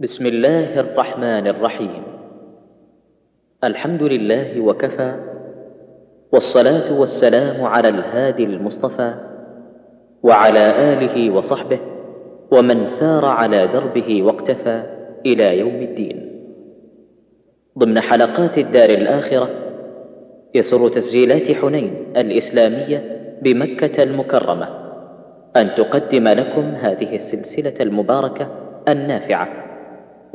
بسم الله الرحمن الرحيم. الحمد لله وكفى والصلاة والسلام على الهادي المصطفى وعلى آله وصحبه ومن سار على دربه واقتفى إلى يوم الدين. ضمن حلقات الدار الآخرة يسر تسجيلات حنين الإسلامية بمكة المكرمة. أن تقدم لكم هذه السلسلة المباركة النافعة.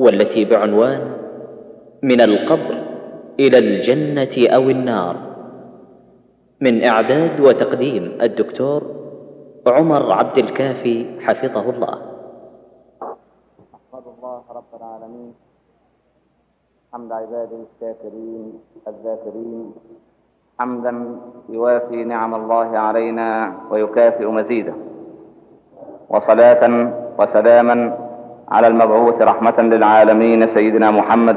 والتي بعنوان من القبر إلى الجنة أو النار. من إعداد وتقديم الدكتور عمر عبد الكافي حفظه الله. أحمد الله رب العالمين. حمد عباده الشاكرين الذاكرين. حمدا يوافي نعم الله علينا ويكافئ مزيده. وصلاة وسلاما على المبعوث رحمة للعالمين سيدنا محمد.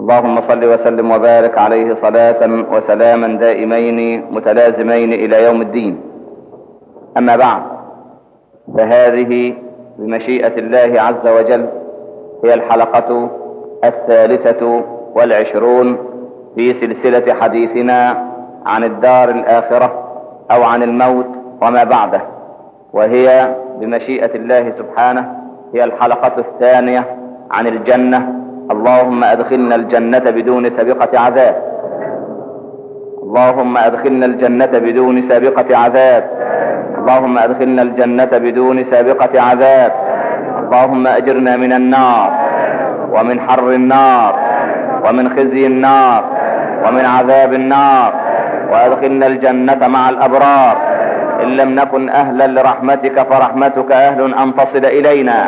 اللهم صل وسلم وبارك عليه صلاة وسلاما دائمين متلازمين إلى يوم الدين. أما بعد فهذه بمشيئة الله عز وجل هي الحلقة الثالثة والعشرون في سلسلة حديثنا عن الدار الآخرة أو عن الموت وما بعده وهي بمشيئة الله سبحانه هي الحلقة الثانية عن الجنة. اللهم أدخلنا الجنة بدون سابقة عذاب. اللهم أدخلنا الجنة بدون سابقة عذاب. اللهم أدخلنا الجنة بدون سابقة عذاب. اللهم أجرنا من النار ومن حر النار ومن خزي النار ومن عذاب النار. وأدخلنا الجنة مع الأبرار. إن لم نكن أهلا لرحمتك فرحمتك أهل أن تصل إلينا.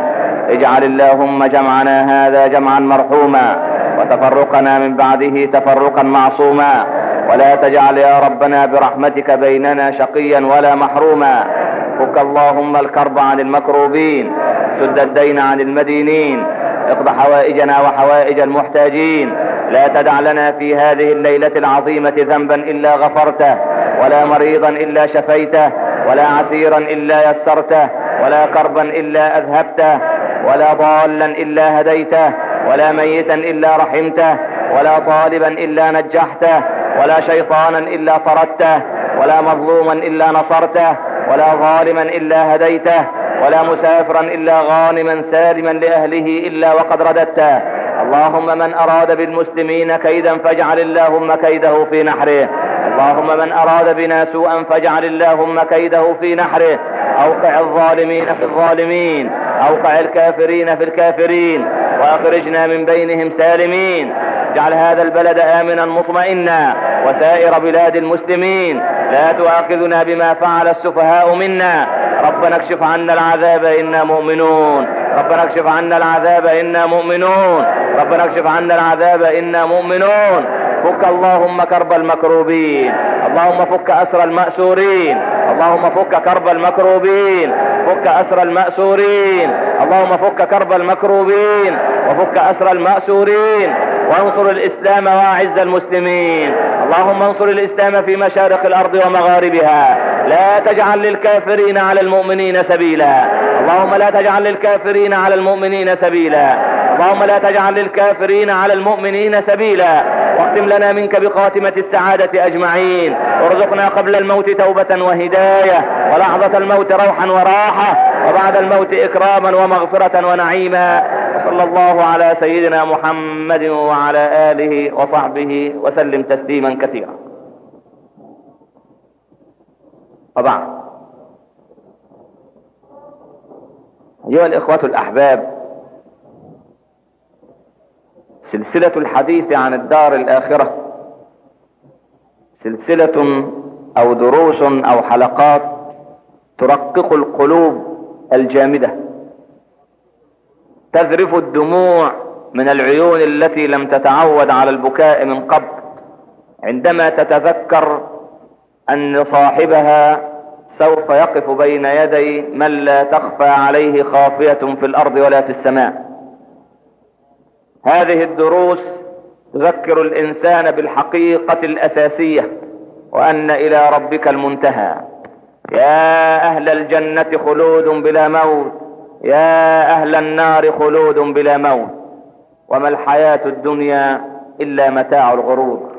اجعل اللهم جمعنا هذا جمعا مرحوما وتفرقنا من بعده تفرقا معصوما. ولا تجعل يا ربنا برحمتك بيننا شقيا ولا محروما. فك اللهم الكرب عن المكروبين سد الدين عن المدينين. اقض حوائجنا وحوائج المحتاجين. لا تدع لنا في هذه الليلة العظيمة ذنبا إلا غفرته ولا مريضا إلا شفيته ولا عسيرا إلا يسرته ولا كربا إلا أذهبته ولا ضالا إلا هديته ولا ميتا إلا رحمته ولا طالبا إلا نجحته ولا شيطانا إلا طردته ولا مظلوما إلا نصرته ولا ظالما إلا هديته. ولا مسافرا إلا غانما سالما لأهله إلا وقد رددته. اللهم من أراد بالمسلمين كيدا فاجعل اللهم كيده في نحره. اللهم من أراد بنا سوءا فاجعل اللهم كيده في نحره. أوقع الظالمين في الظالمين. أوقع الكافرين في الكافرين. وأخرجنا من بينهم سالمين. اجعل هذا البلد آمنا مطمئنا. وسائر بلاد المسلمين لا تؤاخذنا بما فعل السفهاء منا. ربنا اكشف عنا العذاب إنا مؤمنون. ربنا اكشف عنا العذاب إنا مؤمنون. ربنا اكشف عنا العذاب إنا مؤمنون. فك اللهم كرب المكروبين. اللهم فك أسر المأسورين. اللهم فك كرب المكروبين. فك أسر المأسورين. اللهم فك كرب المكروبين. وفك أسر المأسورين. وانصر الإسلام وأعز المسلمين. اللهم انصر الإسلام في مشارق الأرض ومغاربها. لا تجعل للكافرين على المؤمنين سبيلا. اللهم لا تجعل للكافرين على المؤمنين سبيلا. اللهم لا تجعل للكافرين على المؤمنين سبيلا. واختم لنا منك بخاتمة السعادة أجمعين. وارزقنا قبل الموت توبة وهداية ولحظة الموت روحا وراحة وبعد الموت إكراما ومغفرة ونعيما. وصلى الله على سيدنا محمد وعلى آله وصحبه وسلم تسليما كثيرا. وبعد. أيها الإخوة الأحباب سلسلة الحديث عن الدار الآخرة. سلسلة أو دروس أو حلقات ترقق القلوب الجامدة. تذرف الدموع من العيون التي لم تتعود على البكاء من قبل. عندما تتذكر أن صاحبها سوف يقف بين يدي من لا تخفى عليه خافية في الأرض ولا في السماء. هذه الدروس تذكر الإنسان بالحقيقة الأساسية وأن إلى ربك المنتهى. يا أهل الجنة خلود بلا موت. يا أهل النار خلود بلا موت. وما الحياة الدنيا إلا متاع الغرور.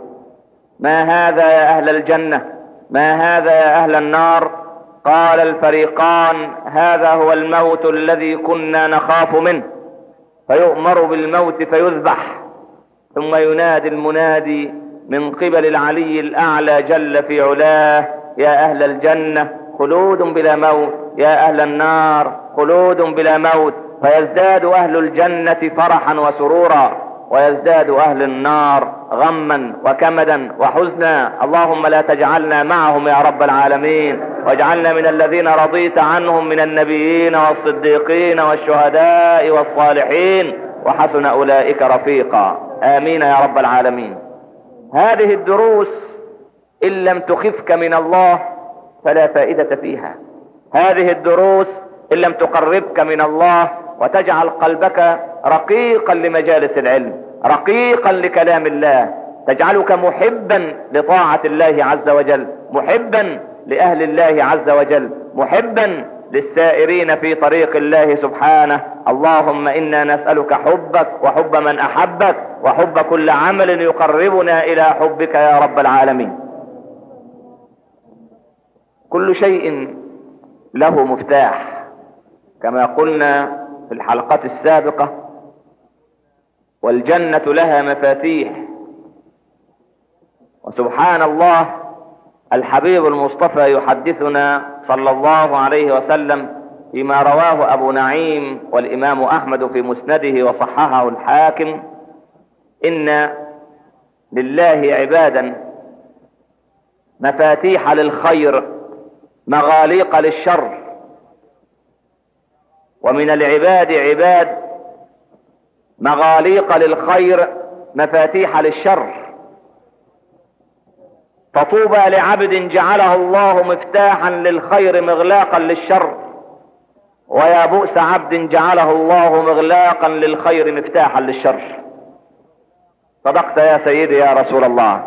ما هذا يا أهل الجنة؟ ما هذا يا أهل النار؟ قال الفريقان هذا هو الموت الذي كنا نخاف منه. فيؤمر بالموت فيذبح ثم ينادي المنادي من قبل العلي الأعلى جل في علاه يا أهل الجنة خلود بلا موت يا أهل النار خلود بلا موت فيزداد أهل الجنة فرحا وسرورا. ويزداد أهل النار غما وكمدا وحزنا. اللهم لا تجعلنا معهم يا رب العالمين. واجعلنا من الذين رضيت عنهم من النبيين والصديقين والشهداء والصالحين. وحسن أولئك رفيقا. آمين يا رب العالمين. هذه الدروس إن لم تخفك من الله فلا فائدة فيها. هذه الدروس إن لم تقربك من الله وتجعل قلبك رقيقا لمجالس العلم رقيقا لكلام الله. تجعلك محبا لطاعة الله عز وجل محبا لأهل الله عز وجل محبا للسائرين في طريق الله سبحانه. اللهم إنا نسألك حبك وحب من أحبك وحب كل عمل يقربنا إلى حبك يا رب العالمين. كل شيء له مفتاح كما قلنا في الحلقات السابقة. والجنة لها مفاتيح. وسبحان الله الحبيب المصطفى يحدثنا صلى الله عليه وسلم فيما رواه أبو نعيم والإمام أحمد في مسنده وصححه الحاكم إن لله عبادا مفاتيح للخير مغاليق للشر. ومن العباد عباد مغاليق للخير مفاتيح للشر. فطوبى لعبد جعله الله مفتاحا للخير مغلاقا للشر. ويا بؤس عبد جعله الله مغلاقا للخير مفتاحا للشر. صدقت يا سيدي يا رسول الله.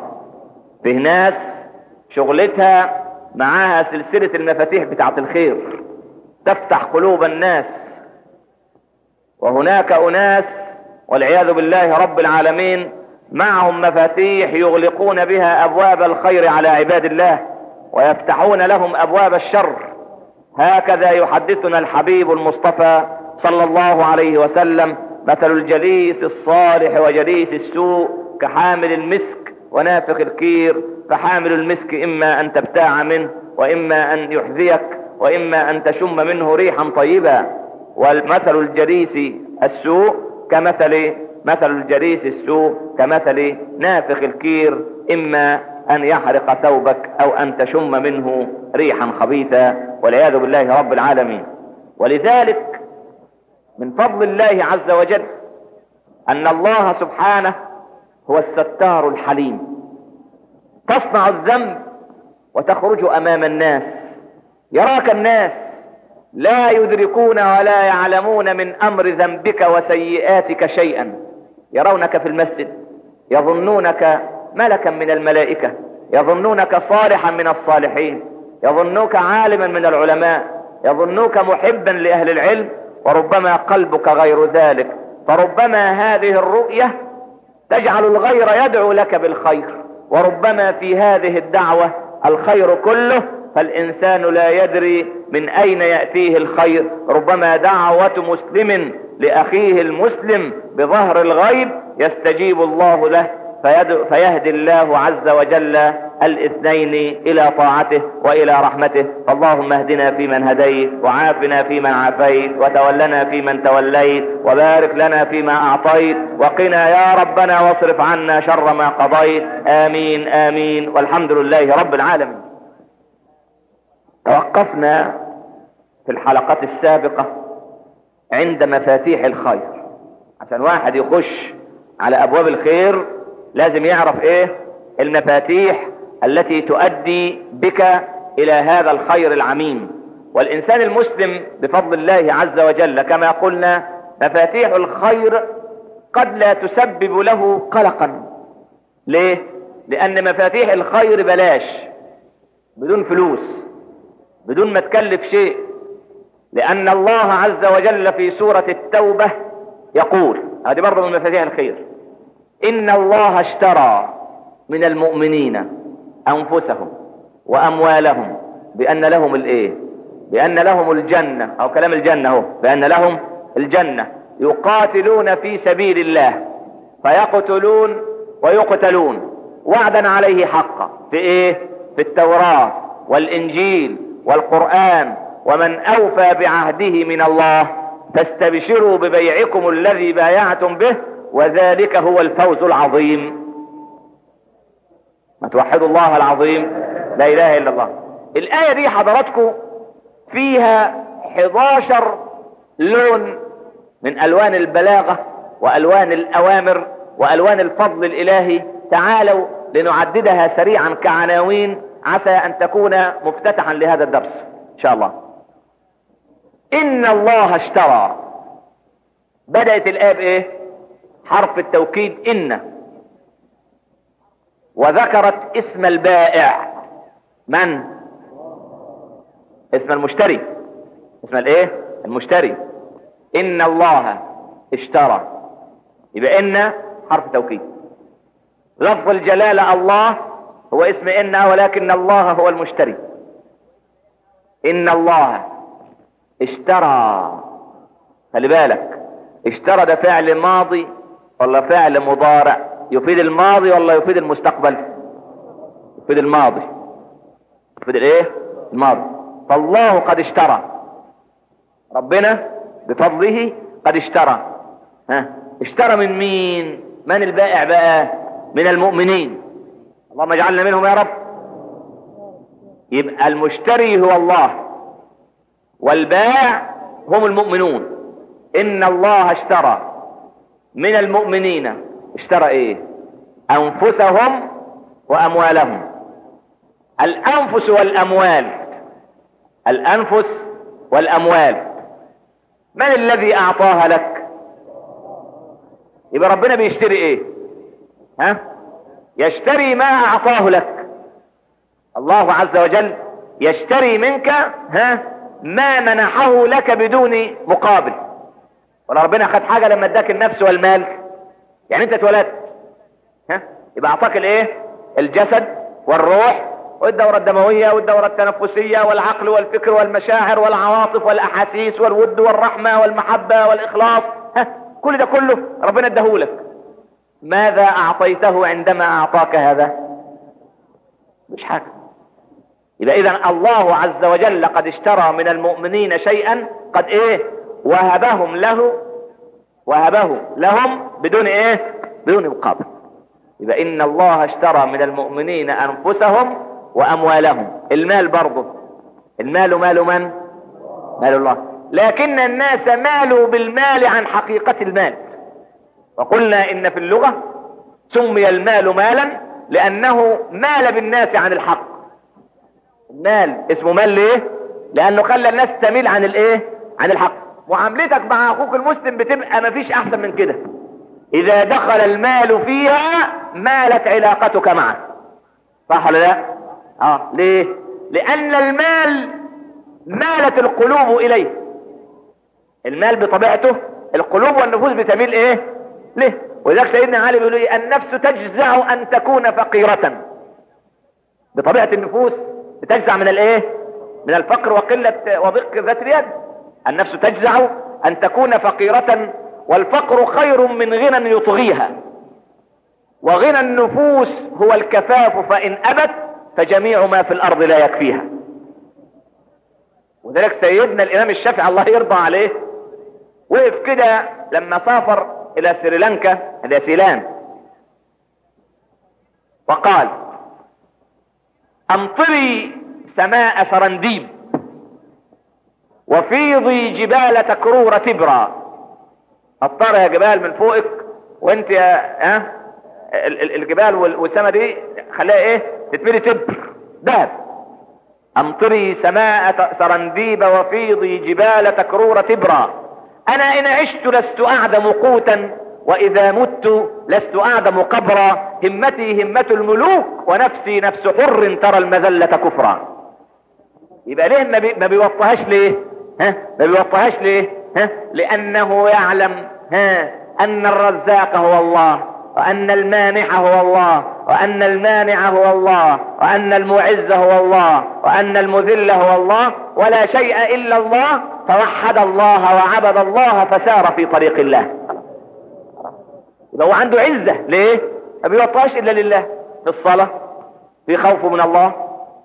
فيه ناس شغلتها معاها سلسلة المفاتيح بتاعت الخير. تفتح قلوب الناس. وهناك أناس والعياذ بالله رب العالمين معهم مفاتيح يغلقون بها أبواب الخير على عباد الله ويفتحون لهم أبواب الشر. هكذا يحدثنا الحبيب المصطفى صلى الله عليه وسلم مثل الجليس الصالح وجليس السوء كحامل المسك ونافخ الكير. فحامل المسك إما أن تبتاع منه وإما أن يحذيك وإما أن تشم منه ريحا طيبا. ومثل الجليس السوء كمثل مثل الجليس السوء كمثل نافخ الكير إما أن يحرق ثوبك أو أن تشم منه ريحا خبيثا والعياذ بالله رب العالمين. ولذلك من فضل الله عز وجل أن الله سبحانه هو الستار الحليم. تصنع الذنب وتخرج أمام الناس. يراك الناس. لا يدركون ولا يعلمون من أمر ذنبك وسيئاتك شيئا. يرونك في المسجد يظنونك ملكا من الملائكة يظنونك صالحا من الصالحين يظنوك عالما من العلماء يظنوك محبا لأهل العلم وربما قلبك غير ذلك. فربما هذه الرؤية تجعل الغير يدعو لك بالخير وربما في هذه الدعوة الخير كله فالإنسان لا يدري من أين يأتيه الخير. ربما دعوة مسلم لأخيه المسلم بظهر الغيب يستجيب الله له فيهدي الله عز وجل الاثنين إلى طاعته وإلى رحمته. فاللهم اهدنا فيمن هديت وعافنا فيمن عافيت وتولنا فيمن توليت وبارك لنا فيما أعطيت وقنا يا ربنا واصرف عنا شر ما قضيت. آمين آمين والحمد لله رب العالمين. توقفنا في الحلقات السابقة عند مفاتيح الخير. عشان واحد يخش على أبواب الخير لازم يعرف إيه؟ المفاتيح التي تؤدي بك إلى هذا الخير العميم. والإنسان المسلم بفضل الله عز وجل كما قلنا مفاتيح الخير قد لا تسبب له قلقا. ليه؟ لأن مفاتيح الخير بلاش بدون فلوس. بدون ما تكلف شيء. لأن الله عز وجل في سورة التوبة يقول هذه برضه من مفاتيح الخير إن الله اشترى من المؤمنين أنفسهم وأموالهم بأن لهم الإيه؟ بأن لهم الجنة. أو كلام الجنة هو بأن لهم الجنة. يقاتلون في سبيل الله فيقتلون ويقتلون. وعدا عليه حقا. في إيه؟ في التوراة والإنجيل. والقرآن ومن أوفى بعهده من الله فاستبشروا ببيعكم الذي بايعتم به وذلك هو الفوز العظيم. ما توحدوا الله العظيم؟ لا إله إلا الله. الآية دي حضراتكم فيها 11 لون من ألوان البلاغة وألوان الأوامر وألوان الفضل الإلهي. تعالوا لنعددها سريعا كعناوين عسى أن تكون مفتتحا لهذا الدرس إن شاء الله. إن الله اشترى. بدأت الآية بإيه حرف التوكيد إن. وذكرت اسم البائع. من؟ اسم المشتري. اسم الإيه؟ المشتري. إن الله اشترى. يبقى إن حرف توكيد. لفظ الجلالة الله هو اسم إن ولكن الله هو المشتري. إن الله اشترى. خلي بالك. اشترى ده فعل ماضي ولا فعل مضارع؟ يفيد الماضي ولا يفيد المستقبل؟ يفيد الماضي. يفيد الايه الماضي. فالله قد اشترى. ربنا بفضله قد اشترى. ها؟ اشترى من مين؟ من البائع بقى؟ من المؤمنين. اللهم اجعلنا منهم يا رب. يبقى المشتري هو الله والبائع هم المؤمنون. إن الله اشترى. من المؤمنين. اشترى إيه؟ أنفسهم وأموالهم. الأنفس والأموال. الأنفس والأموال. من الذي أعطاها لك؟ يبقى ربنا بيشتري إيه؟ ها؟ يشتري ما أعطاه لك. الله عز وجل يشتري منك ها ما منحه لك بدون مقابل. ولا ربنا خد حاجة لما اداك النفس والمال. يعني انت اتولدت ها يبقى أعطاك الإيه؟ الجسد والروح والدورة الدموية والدورة التنفسية والعقل والفكر والمشاعر والعواطف والأحاسيس والود والرحمة والمحبة والإخلاص. ها كل ده كله ربنا اداهولك. ماذا أعطيته عندما أعطاك هذا؟ مش حاجة. يبقى اذا الله عز وجل قد اشترى من المؤمنين شيئا قد إيه؟ وهبهم له وهبه لهم بدون إيه؟ بدون مقابل. يبقى إن الله اشترى من المؤمنين أنفسهم وأموالهم. المال برضه. المال مال من؟ مال الله. لكن الناس مالوا بالمال عن حقيقة المال. وقلنا إن في اللغة سمي المال مالا لأنه مال بالناس عن الحق. المال اسمه مال ليه؟ لأنه خلى الناس تميل عن الإيه؟ عن الحق. معاملتك مع أخوك المسلم بتبقى مفيش أحسن من كده. إذا دخل المال فيها مالت علاقتك معه. صح ولا لا؟ آه ليه؟ لأن المال مالت القلوب إليه. المال بطبيعته القلوب والنفوس بتميل إيه؟ ليه؟ ولذلك سيدنا علي بيقول إيه؟ النفس تجزع أن تكون فقيرة. بطبيعة النفوس بتجزع من الإيه؟ من الفقر وقلة وضيق ذات اليد. النفس تجزع أن تكون فقيرة والفقر خير من غنى يطغيها. وغنى النفوس هو الكفاف فإن أبت فجميع ما في الأرض لا يكفيها. وذلك سيدنا الإمام الشافعي الله يرضى عليه وقف كده لما سافر إلى سريلانكا. إلى سيلان. وقال أمطري سماء سرنديب وفيضي جبال تكرور تبرى. اطر يا جبال من فوقك وأنت يا ها الجبال والسماء دي خليها إيه؟ تتملي تبر. ذهب أمطري سماء سرنديب وفيضي جبال تكرور تبرى. أنا إن عشت لست أعدم قوتا وإذا مت لست أعدم قبرا. همتي همة الملوك ونفسي نفس حر ترى المذلة كفرا. يبقى ليه ما, بي ما بيوطهاش ليه؟ ها؟ ما بيوطيهاش ليه؟ ها؟ لأنه يعلم ها؟ أن الرزاق هو الله وأن المانع هو الله. وأن المانع هو الله وأن المعز هو الله وأن المذل هو الله ولا شيء إلا الله فوحد الله وعبد الله فسار في طريق الله. يبقى هو عنده عزة ليه؟ ما بيوطأش إلا لله في الصلاة في خوف من الله.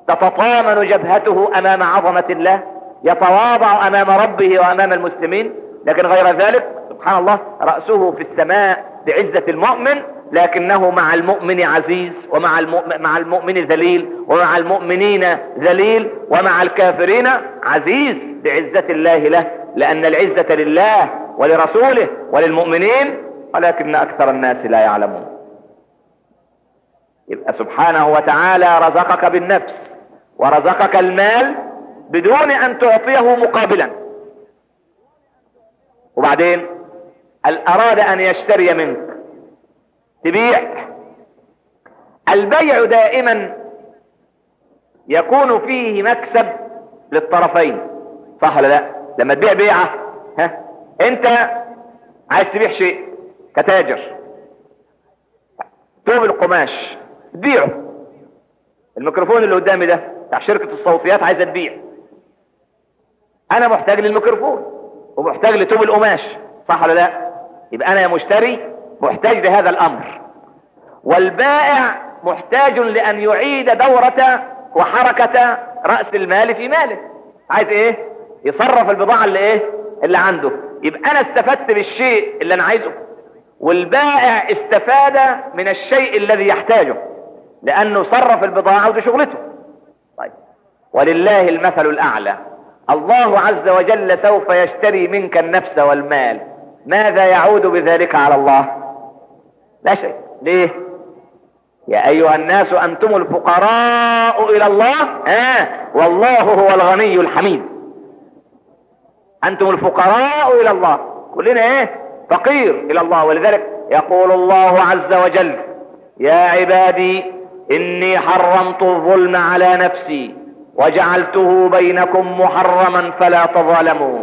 تتطامن جبهته أمام عظمة الله يتواضع أمام ربه وأمام المسلمين. لكن غير ذلك سبحان الله رأسه في السماء بعزة المؤمن لكنه مع المؤمن عزيز ومع المؤمن, مع المؤمن ذليل ومع المؤمنين ذليل ومع الكافرين عزيز بعزة الله له لأن العزة لله ولرسوله وللمؤمنين ولكن أكثر الناس لا يعلمون. يبقى سبحانه وتعالى رزقك بالنفس ورزقك المال بدون أن تعطيه مقابلا. وبعدين أراد أن يشتري منك؟ تبيع. البيع دائما يكون فيه مكسب للطرفين. صح ولا لا؟ لما تبيع بيعة ها؟ انت عايز تبيع شيء كتاجر توب القماش تبيعه. الميكروفون اللي قدامي ده بتاع شركة الصوتيات عايزة تبيع. أنا محتاج للميكروفون ومحتاج لتوب القماش. صح ولا لا؟ يبقى أنا يا مشتري محتاج لهذا الأمر. والبائع محتاج لأن يعيد دورة وحركة رأس المال في ماله. عايز إيه؟ يصرف البضاعة اللي إيه؟ اللي عنده. يبقى أنا استفدت بالشيء اللي أنا عايزه. والبائع استفاد من الشيء الذي يحتاجه لأنه صرف البضاعة ودي شغلته. طيب. ولله المثل الأعلى. الله عز وجل سوف يشتري منك النفس والمال. ماذا يعود بذلك على الله؟ لا شيء. ليه؟ يا أيها الناس أنتم الفقراء إلى الله. آه والله هو الغني الحميد. أنتم الفقراء إلى الله. كلنا إيه؟ فقير إلى الله. ولذلك يقول الله عز وجل يا عبادي إني حرمت الظلم على نفسي وجعلته بينكم محرما فلا تظالموا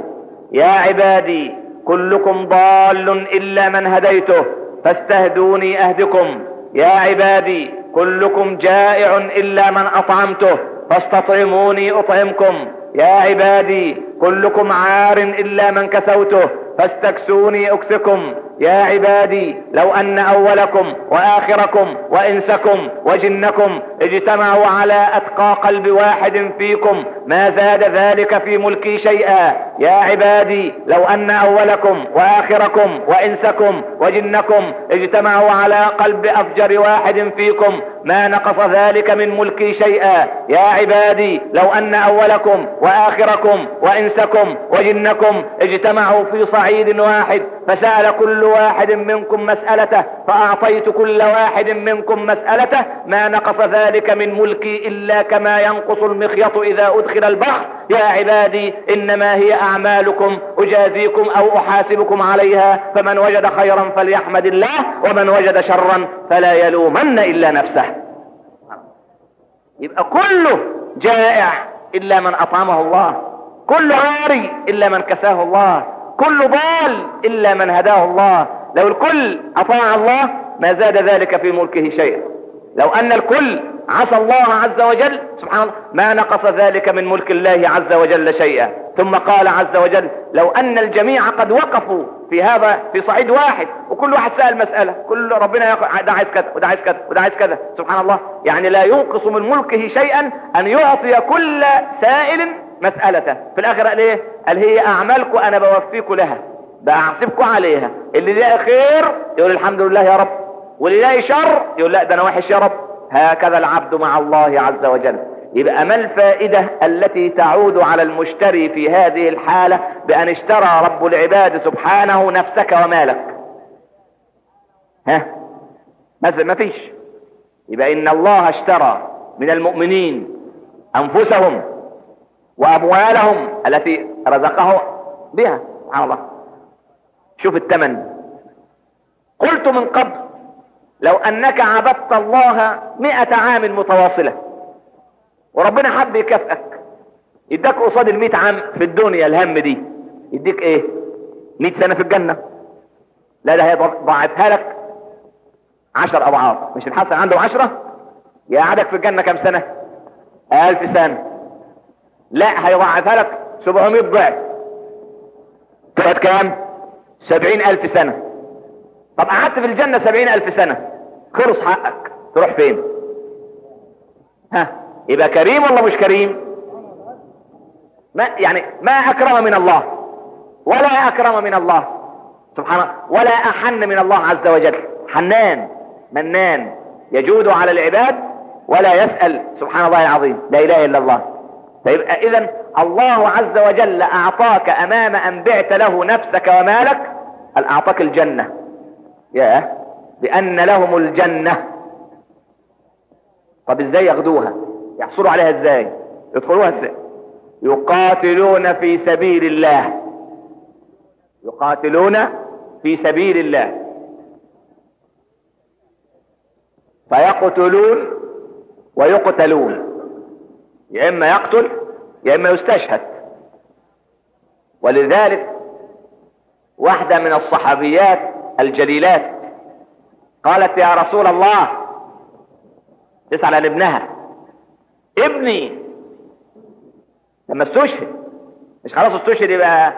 يا عبادي كلكم ضال إلا من هديته. فاستهدوني أهدكم. يا عبادي كلكم جائع إلا من أطعمته فاستطعموني أطعمكم. يا عبادي كلكم عار إلا من كسوته فاستكسوني أكسكم. يا عبادي لو أن أولكم وآخركم وإنسكم وجنكم اجتمعوا على أتقى قلب واحد فيكم ما زاد ذلك في ملكي شيئا. يا عبادي لو أن أولكم وآخركم وإنسكم وجنكم اجتمعوا على قلب أفجر واحد فيكم ما نقص ذلك من ملكي شيئا. يا عبادي لو أن أولكم وآخركم وإنسكم وجنكم اجتمعوا في صعيد واحد فسأل كل واحد منكم مسألته فأعطيت كل واحد منكم مسألته ما نقص ذلك من ملكي إلا كما ينقص المخيط إذا أدخل البحر يا عبادي إنما هي أعمالكم أجازيكم أو أحاسبكم عليها فمن وجد خيرا فليحمد الله ومن وجد شرا فلا يلومن إلا نفسه. يبقى كله جائع إلا من أطعمه الله كل عاري إلا من كساه الله. كل ضال إلا من هداه الله. لو الكل أطاع الله ما زاد ذلك في ملكه شيئا. لو أن الكل عصى الله عز وجل سبحان الله ما نقص ذلك من ملك الله عز وجل شيئا. ثم قال عز وجل لو أن الجميع قد وقفوا في هذا في صعيد واحد وكل واحد سأل مسألة كل ربنا ده عايز كذا وده عايز كذا وده عايز كذا. سبحان الله يعني لا ينقص من ملكه شيئا أن يعطي كل سائل مسألته في الآخر قال إيه؟ قال هي اعمالكم أنا بوفيكم لها. بحسبكم عليها. اللي يلاقي خير يقول الحمد لله يا رب. واللي يلاقي شر يقول لا ده أنا وحش يا رب. هكذا العبد مع الله عز وجل. يبقى ما الفائدة التي تعود على المشتري في هذه الحالة بأن اشترى رب العباد سبحانه نفسك ومالك؟ ها؟ مثل ما فيش. يبقى إن الله اشترى من المؤمنين أنفسهم وأموالهم التي رزقه بها. سبحان الله. شوف الثمن قلت من قبل لو أنك عبدت الله مئة عام متواصلة وربنا حب يكافئك. يديك قصاد ال عام في الدنيا الهم دي. يديك إيه؟ 100 سنة في الجنة. لا ده هيضاعفها لك 10 أضعاف. مش الحسن عنده 10 يقعدك في الجنة كم سنة؟ 1000 سنة. لا هيضاعفها لك 700 ضعف. تقعد كام؟ 70000 سنة. طب قعدت في الجنة 70000 سنة. خلص حقك. تروح فين؟ ها؟ يبقى كريم ولا مش كريم؟ ما يعني ما أكرم من الله. ولا أكرم من الله. سبحانه ولا أحن من الله عز وجل. حنان منان. يجود على العباد ولا يسأل. سبحان الله العظيم. لا إله إلا الله. فيبقى اذا الله عز وجل أعطاك أمام أن بعت له نفسك ومالك قال أعطاك الجنة. يا بان لهم الجنة. طب إزاي ياخدوها؟ يحصلوا عليها إزاي؟ يدخلوها إزاي؟ يقاتلون في سبيل الله. يقاتلون في سبيل الله. فيقتلون ويقتلون. يا إما يقتل يا إما يستشهد. ولذلك واحدة من الصحابيات الجليلات قالت يا رسول الله تسأل عن ابنها. ابني لما استشهد مش خلاص استشهد يبقى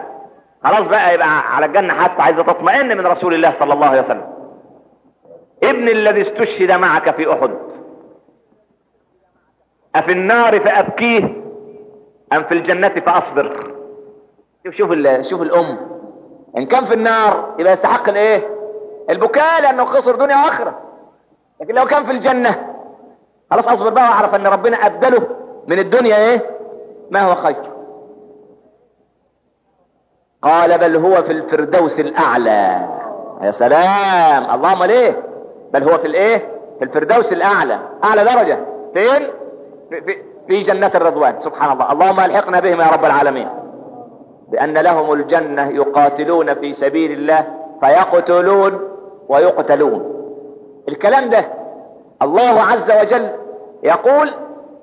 خلاص بقى يبقى على الجنة حتى عايزة تطمئن من رسول الله صلى الله عليه وسلم. ابن الذي استشهد معك في أحد. أفي النار فأبكيه أم في الجنة فأصبر؟ شوف شوف شوف الأم. إن كان في النار يبقى يستحق الإيه؟ البكاء لأنه خسر دنيا وآخرة. لكن لو كان في الجنة خلاص أصبر بقى وأعرف إن ربنا أبدله من الدنيا إيه؟ ما هو خير. قال بل هو في الفردوس الأعلى. يا سلام. اللهم ليه؟ بل هو في الإيه؟ في الفردوس الأعلى. أعلى درجة. فين؟ في, جنة الرضوان سبحان الله. اللهم ألحقنا بهم يا رب العالمين. بأن لهم الجنة يقاتلون في سبيل الله فيقتلون ويقتلون. الكلام ده الله عز وجل يقول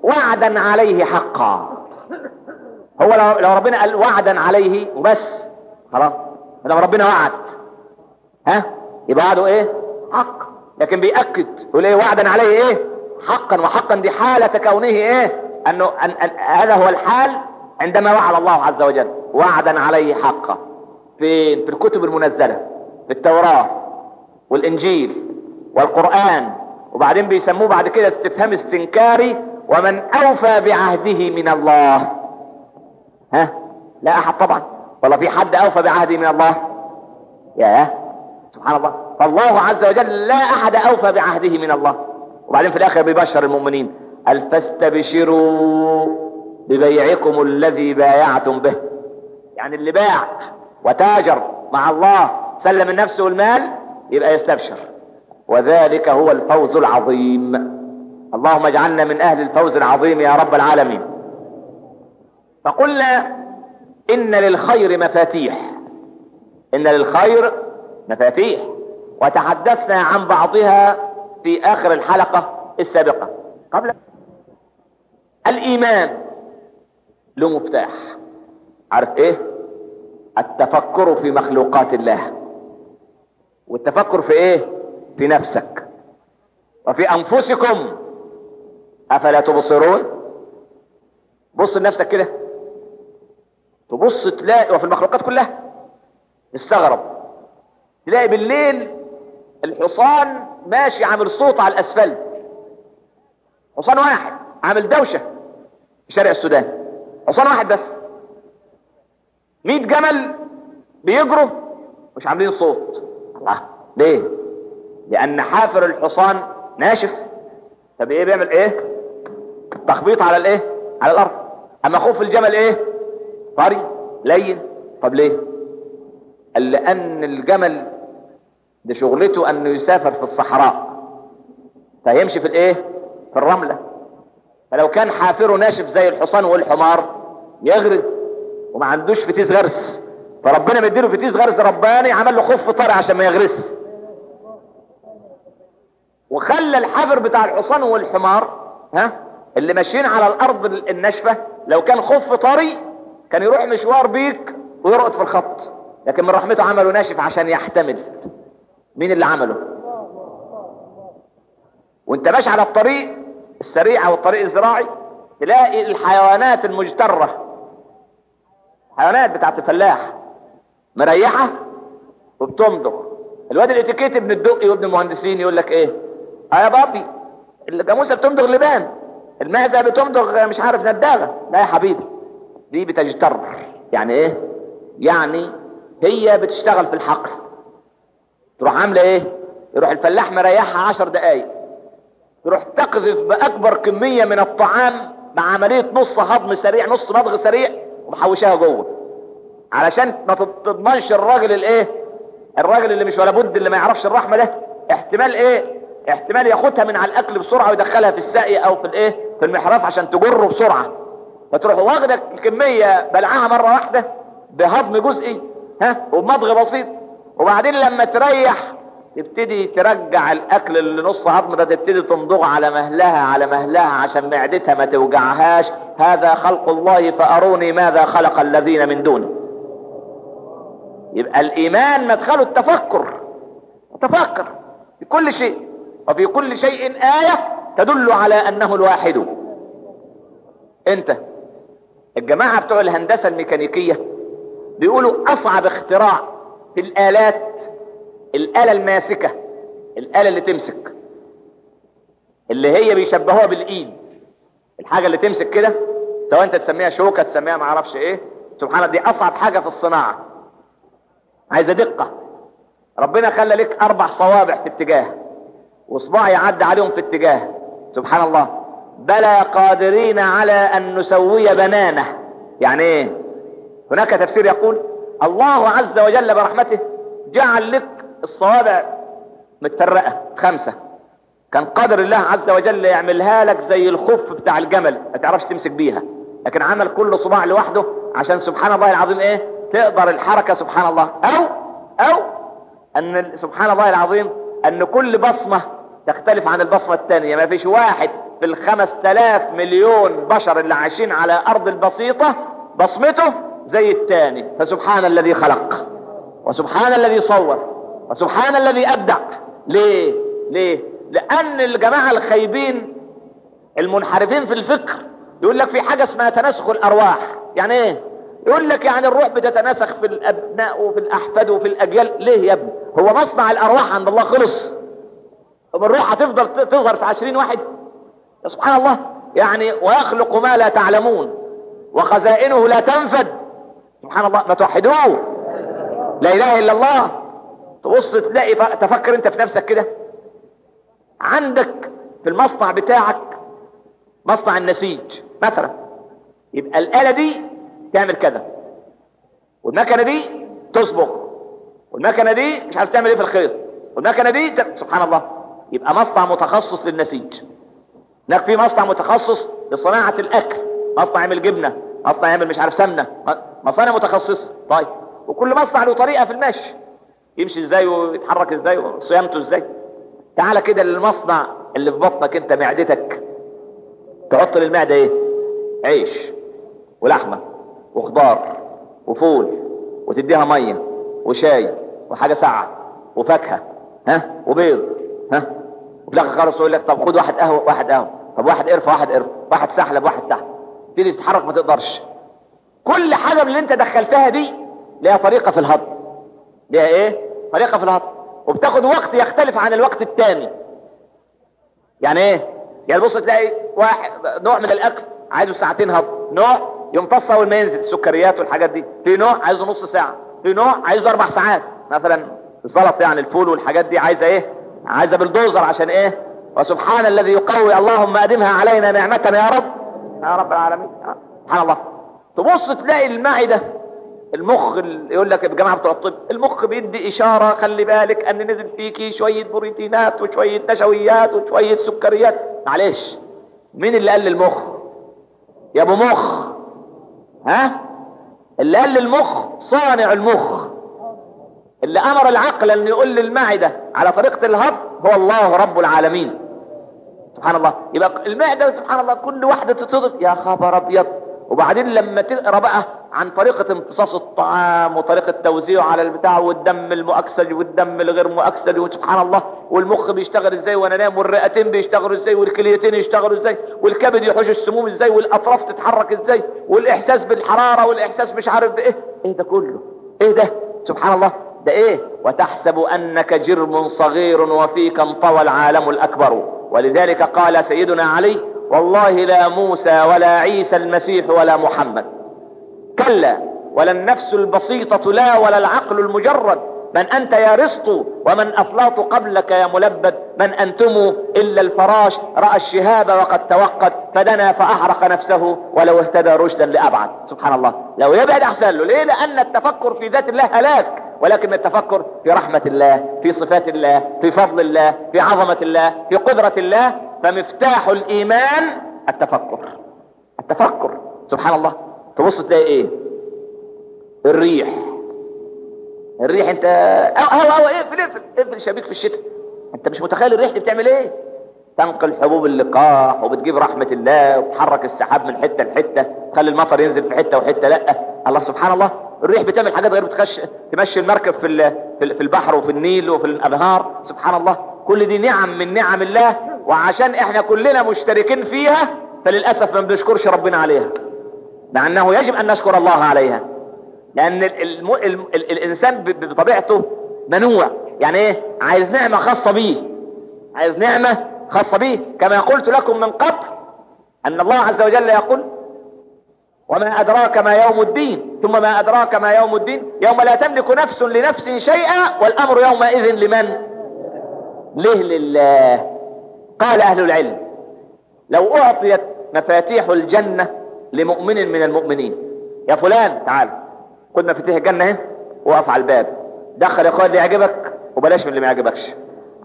وعدا عليه حقا. هو لو, لو ربنا قال وعدا عليه وبس خلاص. لو ربنا وعد ها؟ يبقى وعده إيه؟ حق. لكن بيأكد. يقول إيه؟ وعدا عليه إيه؟ حقا وحقا دي حالة كونه إيه؟ أنه أن أن هذا هو الحال عندما وعد الله عز وجل. وعدا عليه حقا. فين؟ في الكتب المنزلة في التوراة والإنجيل والقرآن. وبعدين بيسموه بعد كده استفهام استنكاري ومن أوفى بعهده من الله. ها؟ لا أحد طبعا. ولا في حد أوفى بعهده من الله. يا سبحان الله. فالله عز وجل لا أحد أوفى بعهده من الله. وبعدين في الآخر بيبشر المؤمنين قال فاستبشروا ببيعكم الذي بايعتم به. يعني اللي باع وتاجر مع الله سلم النفس والمال يبقى يستبشر. وذلك هو الفوز العظيم. اللهم اجعلنا من أهل الفوز العظيم يا رب العالمين. فقلنا إن للخير مفاتيح. إن للخير مفاتيح. وتحدثنا عن بعضها في آخر الحلقة السابقة. قبل الإيمان له مفتاح عارف إيه؟ التفكر في مخلوقات الله. والتفكر في إيه؟ في نفسك. وفي أنفسكم. أفلا تبصرون؟ بص لنفسك كده. تبص تلاقي وفي المخلوقات كلها. استغرب. تلاقي بالليل الحصان ماشي عامل صوت على الأسفلت. حصان واحد عامل دوشة في شارع السودان. حصان واحد بس. مئة جمل بيجروا مش عاملين صوت. الله. ليه؟ لأن حافر الحصان ناشف. طب إيه بيعمل إيه؟ تخبيط على الإيه؟ على الأرض. أما خوف الجمل إيه؟ طري لين. طب ليه؟ قال لأن الجمل ده شغلته انه يسافر في الصحراء. فيمشي في الإيه؟ في الرملة. فلو كان حافره ناشف زي الحصان والحمار يغرز وما عندوش فتيس غرس. فربنا مديله فتيس غرس رباني عمل له خف طري عشان ما يغرس. وخلى الحافر بتاع الحصان والحمار ها اللي ماشيين على الأرض الناشفة لو كان خف طري كان يروح مشوار بيك ويرقد في الخط. لكن من رحمته عمله ناشف عشان يحتمل. مين اللي عمله؟ وانت ماشي على الطريق السريع أو الطريق الزراعي تلاقي الحيوانات المجترة. حيوانات بتاعت الفلاح مريحة وبتمضغ الواد الاتيكيت ابن الدقي وابن المهندسين يقول لك إيه؟ آه يا بابي الجاموسة بتمضغ لبان المعزة بتمضغ مش عارف نداغة. لا يا حبيبي دي بتجتر. يعني إيه؟ يعني هي بتشتغل في الحقل. تروح عاملة إيه؟ يروح الفلاح مريحها عشر دقايق. تروح تقذف بأكبر كمية من الطعام بعملية نص هضم سريع نص مضغ سريع ومحوشاها جوه. علشان ما تضمنش الراجل الإيه؟ الراجل اللي مش ولا بد اللي ما يعرفش الرحمة ده احتمال إيه؟ احتمال ياخدها من على الأكل بسرعة ويدخلها في الساقي أو في الإيه؟ في المحراث عشان تجره بسرعة. فتروح واخدة الكمية بلعها مرة واحدة بهضم جزئي ها؟ وبمضغ بسيط. وبعدين لما تريح تبتدي ترجع الأكل اللي نص هضم ده تبتدي تمضغ على مهلها على مهلها عشان معدتها ما توجعهاش. هذا خلق الله فأروني ماذا خلق الذين من دونه يبقى الإيمان مدخله التفكر. تفكر في كل شيء. وفي كل شيء آية تدل على أنه الواحد. أنت الجماعة بتوع الهندسة الميكانيكية بيقولوا أصعب اختراع في الآلات الآلة الماسكة الآلة اللي تمسك اللي هي بيشبهوها بالإيد. الحاجة اللي تمسك كده سواء أنت تسميها شوكة تسميها معرفش إيه سبحان الله دي أصعب حاجة في الصناعة. عايزة دقة. ربنا خلى لك أربع صوابع في اتجاه وصباع يعدي عليهم في اتجاه سبحان الله. بلى قادرين على أن نسوي بنانة. يعني إيه؟ هناك تفسير يقول الله عز وجل برحمته جعل لك الصوابع متفرقة خمسة. كان قادر الله عز وجل يعملها لك زي الخف بتاع الجمل ما تعرفش تمسك بيها. لكن عمل كل صباع لوحده عشان سبحان الله العظيم إيه؟ تقدر الحركة سبحان الله. أو أو أن سبحان الله العظيم أن كل بصمة تختلف عن البصمة الثانية ما فيش واحد في الخمس تلاف مليون بشر اللي عايشين على أرض البسيطة بصمته زي الثاني فسبحان الذي خلق وسبحان الذي صور وسبحان الذي أبدع. ليه؟ ليه؟ لأن الجماعة الخايبين المنحرفين في الفكر يقول لك في حاجة اسمها تناسخ الأرواح. يعني إيه؟ يقول لك يعني الروح بتتناسخ في الأبناء وفي الأحفاد وفي الأجيال. ليه يا ابني؟ هو مصنع الأرواح عند الله خلص. طب الروح هتفضل تظهر في عشرين واحد؟ سبحان الله. يعني ويخلق ما لا تعلمون وخزائنه لا تنفد. سبحان الله ما توحدوه. لا إله إلا الله. تبص تلاقي تفكر أنت في نفسك كده. عندك في المصنع بتاعك مصنع النسيج مثلا. يبقى الآلة دي تعمل كذا. والمكنة دي تصبغ. والمكنة دي مش عارف تعمل إيه في الخيط والمكنة دي ت... سبحان الله. يبقى مصنع متخصص للنسيج. هناك في مصنع متخصص لصناعة الأكل. مصنع يعمل جبنة. مصنع يعمل مش عارف سمنة. مصانع متخصصة. طيب. وكل مصنع له طريقة في المشي. يمشي إزاي ويتحرك إزاي وصيانته إزاي؟ تعالى كده للمصنع اللي في بطنك انت معدتك. تحط للمعدة إيه؟ عيش ولحمة وخضار وفول وتديها مية وشاي وحاجة ساعة وفاكهة ها؟ وبيض ها؟ وفي الآخر خالص يقول لك طب خد واحد قهوة واحد قهوة. طب واحد قرفة واحد قرفة. واحد سحلب واحد سحلب. تيجي تتحرك ما تقدرش. كل حاجة من اللي انت دخلتها دي ليها طريقة في الهضم. ليها إيه؟ طريقة في الهضم. وبتاخد وقت يختلف عن الوقت الثاني يعني إيه؟ يعني بص تلاقي واحد نوع من الأكل عايزه ساعتين هضم. نوع يمتص أول ما ينزل السكريات والحاجات دي. في نوع عايزه نص ساعة. في نوع عايزه أربع ساعات. مثلا السلطة يعني الفول والحاجات دي عايزة إيه؟ عايزة بالدوزر عشان إيه؟ وسبحان الذي يقوي. اللهم أدمها علينا نعمة يا رب. يا رب العالمين. سبحان الله. تبص تلاقي المعدة المخ يقول لك الجماعة بتوع الطب المخ بيدي إشارة خلي بالك أن نزل فيكي شوية بروتينات وشوية نشويات وشوية سكريات. معلش مين اللي قال للمخ؟ يا أبو مخ. ها؟ اللي قال للمخ صانع المخ. اللي أمر العقل ان يقول للمعدة على طريقة الهضم هو الله رب العالمين. سبحان الله. يبقى المعدة سبحان الله كل واحدة تتصدف يا خبر أبيض. وبعدين لما تقرا بقى عن طريقة امتصاص الطعام وطريقة توزيعه على البتاع والدم المؤكسج والدم الغير مؤكسج وسبحان الله والمخ بيشتغل إزاي وأنا نام والرئتين بيشتغلوا إزاي والكليتين يشتغلوا إزاي والكبد يحوش السموم إزاي والأطراف تتحرك إزاي والإحساس بالحرارة والإحساس مش عارف بإيه. إيه ده كله؟ إيه ده؟ سبحان الله. ده إيه؟ وتحسب أنك جرم صغير فيك انطوى العالم الأكبر. ولذلك قال سيدنا علي والله لا موسى ولا عيسى المسيح ولا محمد. كلا ولا النفس البسيطة لا ولا العقل المجرد. من أنت يا رسط ومن أفلاط قبلك يا ملبد. من أنتم إلا الفراش. رأى الشهاب وقد توقد فدنا فأحرق نفسه ولو اهتدى رشدا لأبعد. سبحان الله. لو يبعد أحسن له. ليه؟ لأن التفكر في ذات الله هلاك. ولكن التفكر في رحمة الله في صفات الله في فضل الله في عظمة الله في قدرة الله فمفتاح الإيمان التفكر. التفكر. سبحان الله. تبص تلاقي إيه؟ الريح. الريح انت أو أو أو اقفل اقفل اقفل الشبيك في الشتاء. أنت مش متخيل الريح دي بتعمل إيه؟ تنقل حبوب اللقاح وبتجيب رحمة الله وتحرك السحاب من حتة لحتة تخلي المطر ينزل في حتة وحتة لأ. الله سبحان الله. الريح بتعمل حاجات غير بتخش تمشي المركب في في البحر وفي النيل وفي الأنهار. سبحان الله. كل دي نعم من نعم الله. وعشان إحنا كلنا مشتركين فيها فللأسف ما بنشكرش ربنا عليها. مع انه يجب ان نشكر الله عليها. لأن الم... ال... ال... الإنسان بطبيعته منوع. يعني إيه؟ عايز نعمة خاصة بيه. عايز نعمة خاصة بيه. كما قلت لكم من قبل أن الله عز وجل يقول وما أدراك ما يوم الدين. ثم ما أدراك ما يوم الدين. يوم لا تملك نفس لنفس شيئا والأمر يومئذ لمن؟ ليه لله. قال أهل العلم لو أعطيت مفاتيح الجنة لمؤمن من المؤمنين. يا فلان تعال خد مفاتيح الجنة أهي وقف على الباب. دخل إخوان اللي يعجبك وبلاش من اللي ما يعجبكش.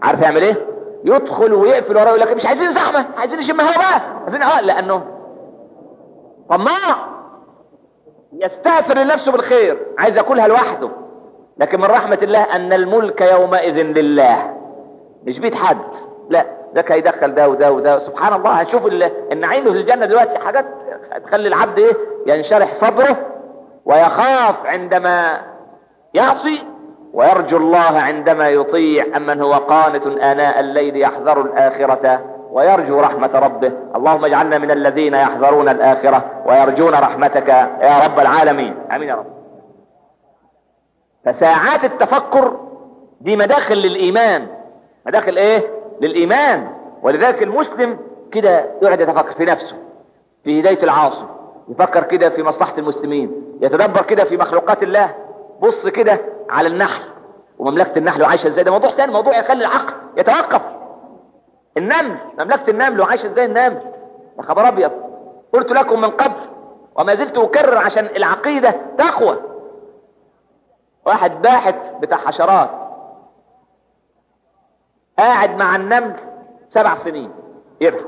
عارف يعمل إيه؟ يدخل ويقفل وراه يقول لك مش عايزين زحمة عايزين نشم هوا بقى. عايزين هوا لأنه طماع. يستأثر لنفسه بالخير عايز ياكلها لوحده. لكن من رحمة الله أن الملك يومئذ لله. مش بيت حد لا. ده هيدخل ده وده وده. سبحان الله هنشوف النعيم في الجنة دلوقتي حاجات تخلي العبد إيه؟ ينشرح صدره ويخاف عندما يعصي ويرجو الله عندما يطيع. أمن هو قانت آناء الليل يحذر الآخرة ويرجو رحمة ربه. اللهم اجعلنا من الذين يحذرون الآخرة ويرجون رحمتك يا رب العالمين. آمين يا رب. فساعات التفكر دي مداخل للإيمان. مداخل إيه؟ للإيمان. ولذلك المسلم كده يقعد يتفكر في نفسه في هداية العاصي يفكر كده في مصلحة المسلمين يتدبر كده في مخلوقات الله. بص كده على النحل. ومملكة النحل وعايشة إزاي؟ ده موضوع تاني موضوع يخلي العقل يتوقف. النمل مملكة النمل وعايشة إزاي؟ النمل. يا خبر أبيض. قلت لكم من قبل وما زلت أكرر عشان العقيدة تقوى. واحد باحث بتاع حشرات قاعد مع النمل سبع سنين يبحث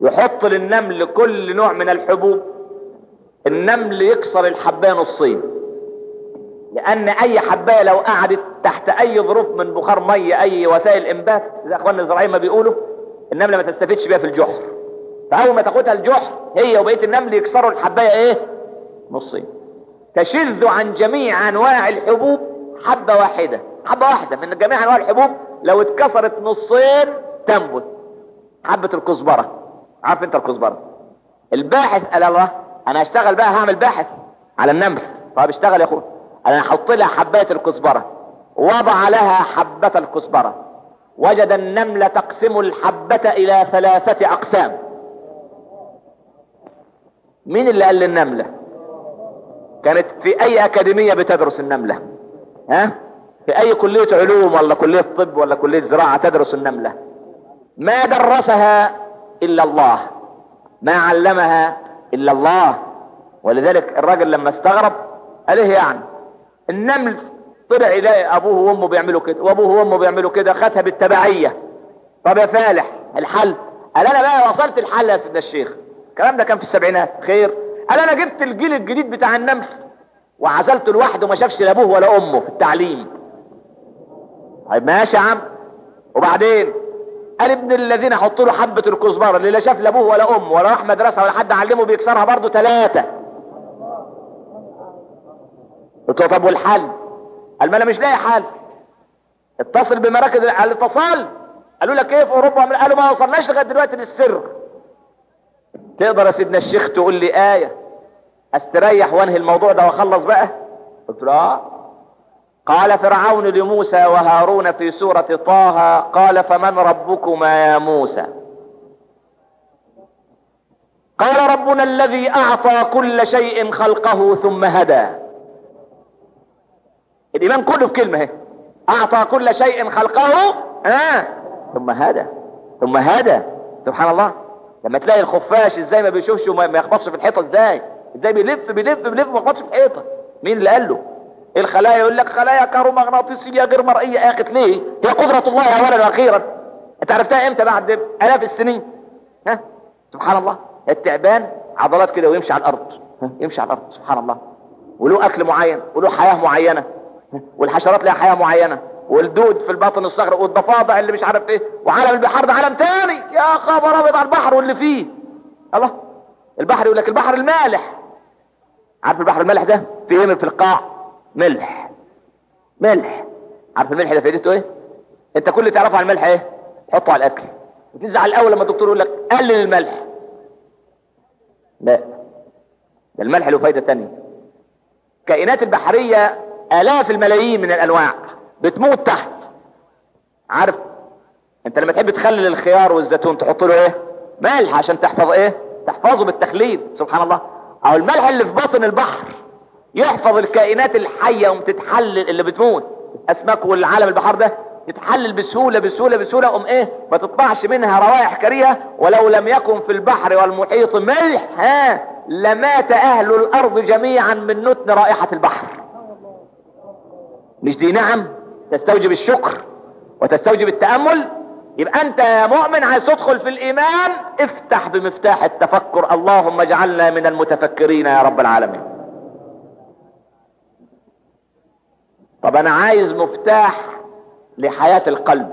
يحط للنمل كل نوع من الحبوب. النمل يكسر الحباية نصين. لأن أي حباية لو قعدت تحت أي ظروف من بخار ميه أي وسائل إنبات زي اخواننا الزراعيين ما بيقولوا النملة ما تستفيدش بيها في الجحر. فأول ما تاخدها الجحر هي وبقية النمل يكسروا الحباية إيه؟ نصين. تشذ عن جميع أنواع الحبوب حبة واحدة. حبة واحدة من جميع أنواع الحبوب لو اتكسرت نصين تنبت. حبة الكزبرة. عارف أنت الكزبرة؟ الباحث قال الله أنا هشتغل بقى هعمل باحث على النمل طب اشتغل يا أخويا. أنا هحط لها حباية الكزبرة. وضع لها حبة الكزبرة. وجد النمل تقسم الحبة إلى ثلاثة أقسام. مين اللي قال للنملة؟ كانت في أي أكاديمية بتدرس النملة؟ ها؟ في أي كلية علوم ولا كلية طب ولا كلية زراعة تدرس النملة. ما درسها إلا الله. ما علمها إلا الله. ولذلك الراجل لما استغرب قال إيه يعني. النمل طلع يلاقي أبوه وأمه بيعملوا كده وأبوه وأمه بيعملوا كده خدها بالتبعية. طب يا فالح الحل. قال أنا بقى وصلت الحل يا سيدنا الشيخ. الكلام ده كان في السبعينات خير. قال أنا جبت الجيل الجديد بتاع النمل. وعزلته لوحده ما شافش لا أبوه ولا أمه في التعليم. طيب ماشي يا عم. وبعدين؟ قال ابن الذين حط له حبة الكزبرة اللي لا شاف لا أبوه ولا أمه ولا راح مدرسة ولا حد علمه بيكسرها برضه ثلاثة قلت له طب والحل؟ قال ما أنا مش لاقي حل. اتصل بمراكز الاتصال قالوا لك إيه في أوروبا؟ قالوا ما وصلناش لغاية دلوقتي للسر. تقدر يا سيدنا الشيخ تقول لي آية؟ أستريح وأنهي الموضوع ده وأخلص بقى؟ قلت له آه. قال فرعون لموسى وهارون في سورة طه قال فمن ربكما يا موسى؟ قال ربنا الذي أعطى كل شيء خلقه ثم هدى. الايمان كله في كلمة أعطى كل شيء خلقه آه. ثم هدى. ثم هدى. سبحان الله. لما تلاقي الخفاش إزاي ما بيشوفش وما ما يخبطش في الحيطة إزاي؟ إزاي بيلف بيلف بيلف ما يخبطش في الحيطة؟ مين اللي قال له؟ الخلايا يقول لك خلايا كهرومغناطيسيه غير مرئية. يا أخي ليه؟ هي قدرة الله اولا وأخيرا أنت عرفتها إمتى بعد آلاف السنين؟ ها؟ سبحان الله. التعبان عضلات كده ويمشي على الأرض؟ يمشي على الأرض. سبحان الله. وله أكل معين وله حياة معينة. ها؟ والحشرات لها حياة معينة. والدود في الباطن الصخري والضفادع اللي مش عارف إيه. وعالم البحار ده عالم تاني. يا خبر أبيض على البحر واللي فيه. الله. البحر يقول لك البحر المالح. عارف البحر المالح ده؟ فيه إيه؟ في القاع. ملح. ملح. عارف الملح ده فايدته إيه؟ أنت كل اللي تعرفه عن الملح إيه؟ حطه على الأكل. وتزعل الأول لما الدكتور يقول لك قلل الملح. لا. ده الملح له فايدة تانية. الكائنات البحرية آلاف الملايين من الأنواع بتموت تحت. عارف؟ أنت لما تحب تخلل الخيار والزيتون تحط له إيه؟ ملح عشان تحفظ إيه؟ تحفظه بالتخليل سبحان الله. أو الملح اللي في باطن البحر. يحفظ الكائنات الحية وتتحلل اللي بتموت. الاسماك والعالم البحر ده تتحلل بسهولة بسهولة بسهولة. قوم إيه؟ ما تطلعش منها روائح كريهة ولو لم يكن في البحر والمحيط ملح ها؟ لمات أهل الأرض جميعا من نتن رائحة البحر. مش دي نعم؟ تستوجب الشكر وتستوجب التأمل؟ يبقى أنت يا مؤمن عايز تدخل في الإيمان؟ افتح بمفتاح التفكر. اللهم اجعلنا من المتفكرين يا رب العالمين. طب أنا عايز مفتاح لحياة القلب.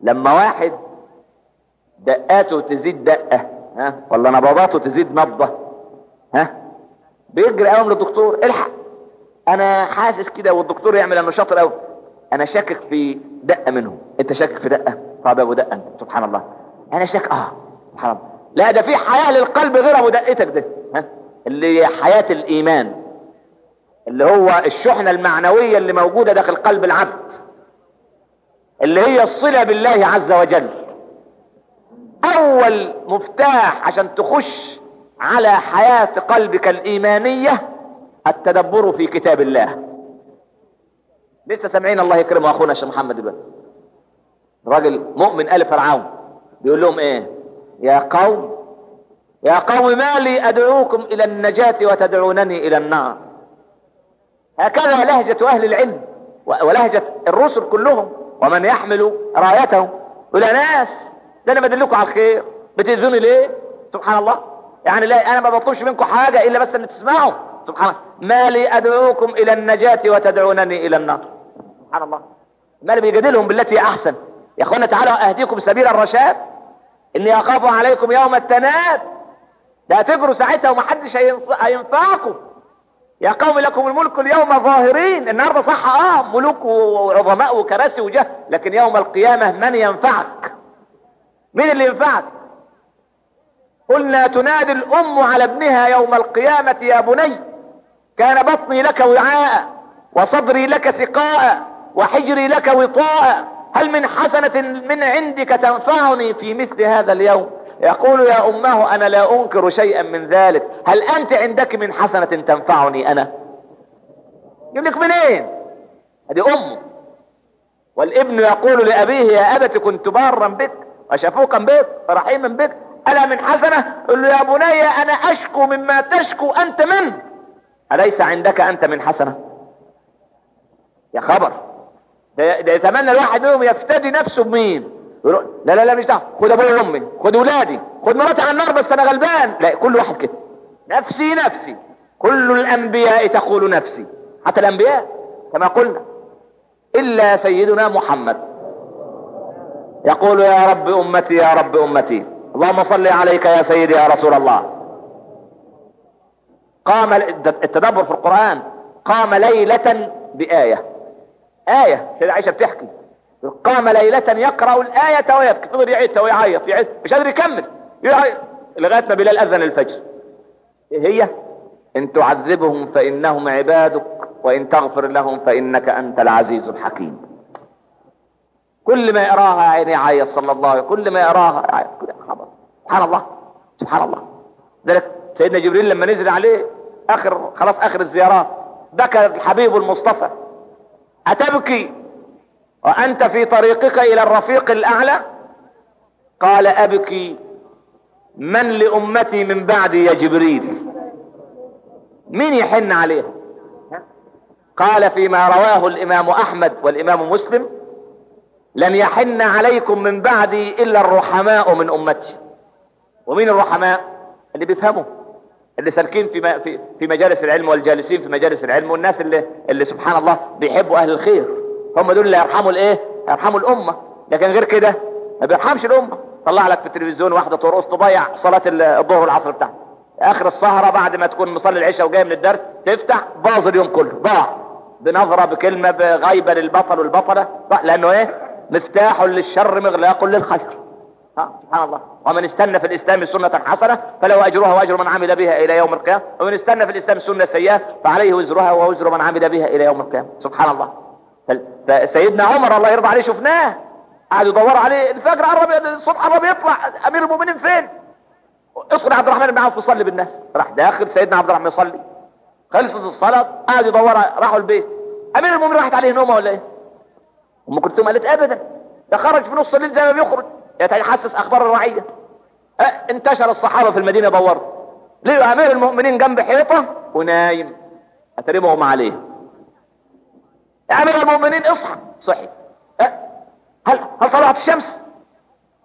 لما واحد دقاته تزيد دقة ها؟ ولا نبضاته تزيد نبضة ها؟ بيجري قوم للدكتور الحق. أنا حاسس كده والدكتور يعمل إنه شاطر قوي. أنا شاكك في دقة منهم. أنت شاكك في دقة؟ طب أبو دقة انت سبحان الله. أنا شاك آه سبحان الله. لا ده في حياة للقلب غير أبو دقتك ده ها؟ اللي حياة الإيمان. اللي هو الشحنة المعنوية اللي موجودة داخل قلب العبد. اللي هي الصلة بالله عز وجل. أول مفتاح عشان تخش على حياة قلبك الإيمانية التدبر في كتاب الله. لسه سامعين الله يكرمه أخونا الشيخ محمد دلوقتي راجل مؤمن آل فرعون. بيقول لهم إيه؟ يا قوم يا قوم ما لي أدعوكم إلى النجاة وتدعونني إلى النار. هكذا لهجة أهل العلم ولهجة الرسل كلهم ومن يحمل رايتهم. يقول يا ناس ده أنا بدلكم على الخير. بتأذوني ليه؟ سبحان الله. يعني لا أنا ما بطلبش منكم حاجة إلا بس ان تسمعوا. سبحان الله. ما لي أدعوكم إلى النجاة وتدعونني إلى النار سبحان الله. ما اللي بيجادلهم بالتي أحسن. يا اخوانا تعالوا أهديكم سبيل الرشاد. إني أخاف عليكم يوم التناد. ده هتجروا ساعتها ومحدش هينفعكم. يا قوم لكم الملك اليوم ظاهرين. النهارده صح آه ملوك وعظماء وكراسي وجه لكن يوم القيامة من ينفعك؟ مين اللي ينفعك؟ قلنا تنادي الأم على ابنها يوم القيامة يا بني كان بطني لك وعاء وصدري لك سقاء وحجري لك وطاء. هل من حسنة من عندك تنفعني في مثل هذا اليوم؟ يقول يا أمه أنا لا أنكر شيئا من ذلك. هل أنت عندك من حسنة تنفعني أنا؟ يقول لك منين؟ هذه امه والابن يقول لأبيه يا أبت كنت بارا بك وشفوقا بك ورحيما بك. ألا من حسنة؟ قل له يا بني أنا أشكو مما تشكو أنت منه أليس عندك أنت من حسنة؟ يا خبر. ده يتمنى الواحد منهم يفتدي نفسه بمين؟ لا لا لا مش دعوه خد أبويا وأمي. خد ولادي خد مراتي على النار بس أنا غلبان. لا كل واحد كده. نفسي نفسي. كل الأنبياء تقول نفسي. حتى الأنبياء كما قلنا. إلا سيدنا محمد. يقول يا رب أمتي يا رب أمتي. اللهم صل عليك يا سيدي يا رسول الله. قام التدبر في القرآن. قام ليلة بآية. آية. سيدة عائشة بتحكي. قام ليلة يقرأ الآية ويبكي فضل يعيدها ويعيط يعيد. مش قادر يكمل. يعيط لغاية ما بلال أذن الفجر. إيه هي؟ إن تعذبهم فإنهم عبادك وإن تغفر لهم فإنك أنت العزيز الحكيم. كل ما يقراها عيني يعيط صلى الله عليه كل ما يقراها يعيط سبحان الله. سبحان الله. ذلك سيدنا جبريل لما نزل عليه آخر خلاص آخر الزيارات بكى الحبيب المصطفى. أتبكي؟ وأنت في طريقك إلى الرفيق الأعلى؟ قال أبكي من لأمتي من بعدي يا جبريل؟ مين يحن عليهم؟ قال فيما رواه الإمام أحمد والإمام مسلم لن يحن عليكم من بعدي إلا الرحماء من أمتي. ومين الرحماء؟ اللي بيفهموا اللي سالكين في في في مجالس العلم والجالسين في مجالس العلم والناس اللي اللي سبحان الله بيحبوا أهل الخير. هم دول اللي يرحموا الايه؟ يرحموا الأمة. لكن غير كده ما بيرحمش الأمة. طلع لك في التلفزيون واحدة ترقص تضيع صلاة الظهر والعصر بتاعها. آخر السهرة بعد ما تكون مصلي العشاء وجاي من الدرس تفتح باظ اليوم كله. ضاع. بنظرة بكلمة بغيبة للبطل والبطلة. لأنه إيه؟ مفتاح للشر مغلاق للخير. سبحان الله. ومن استنى في الإسلام سنة حسنة فله أجرها وأجر من عمل بها إلى يوم القيامة. ومن استنى في الإسلام سنة سيئة فعليه وزرها ووزر من عمل بها إلى يوم القيامة. سبحان الله. فسيدنا عمر الله يرضى عليه شفناه. قعد يدور عليه الفجر قرب الصبح قرب يطلع أمير المؤمنين فين؟ اصل عبد الرحمن بن عوف يصلي بالناس. راح داخل سيدنا عبد الرحمن يصلي. خلصت الصلاة قعد يدور راحوا البيت. أمير المؤمنين راحت عليه نومة ولا إيه؟ أم كلثوم قالت ابدا. ده خرج في نص الليل زي ما بيخرج. يتحسس أخبار الرعية. أه انتشر الصحابة في المدينة دوروا. لقوا أمير المؤمنين جنب حيطة ونايم. اترمهم عليه. يا أمير المؤمنين اصحى. صحي. هل هل طلعت الشمس؟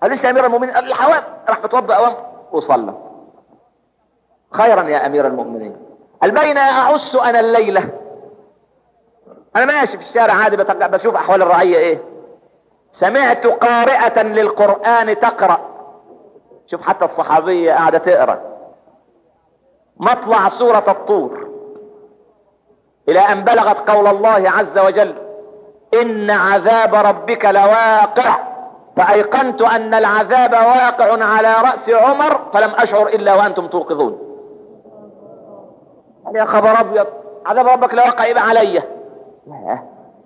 قال لسه أمير المؤمنين؟ قال الحوام راح متوضا اوام وصلى خيرا يا أمير المؤمنين. قال بين اعس أنا الليلة. أنا ماشي في الشارع عادي بشوف أحوال الرعية إيه. سمعت قارئة للقرآن تقرأ. شوف حتى الصحابية قاعدة تقرأ. مطلع سورة الطور. إلى أن بلغت قول الله عز وجل إن عذاب ربك لواقع. فأيقنت أن العذاب واقع على رأس عمر فلم أشعر إلا وأنتم توقظون. يا خبر أبيض عذاب ربك لواقع يبقى عليا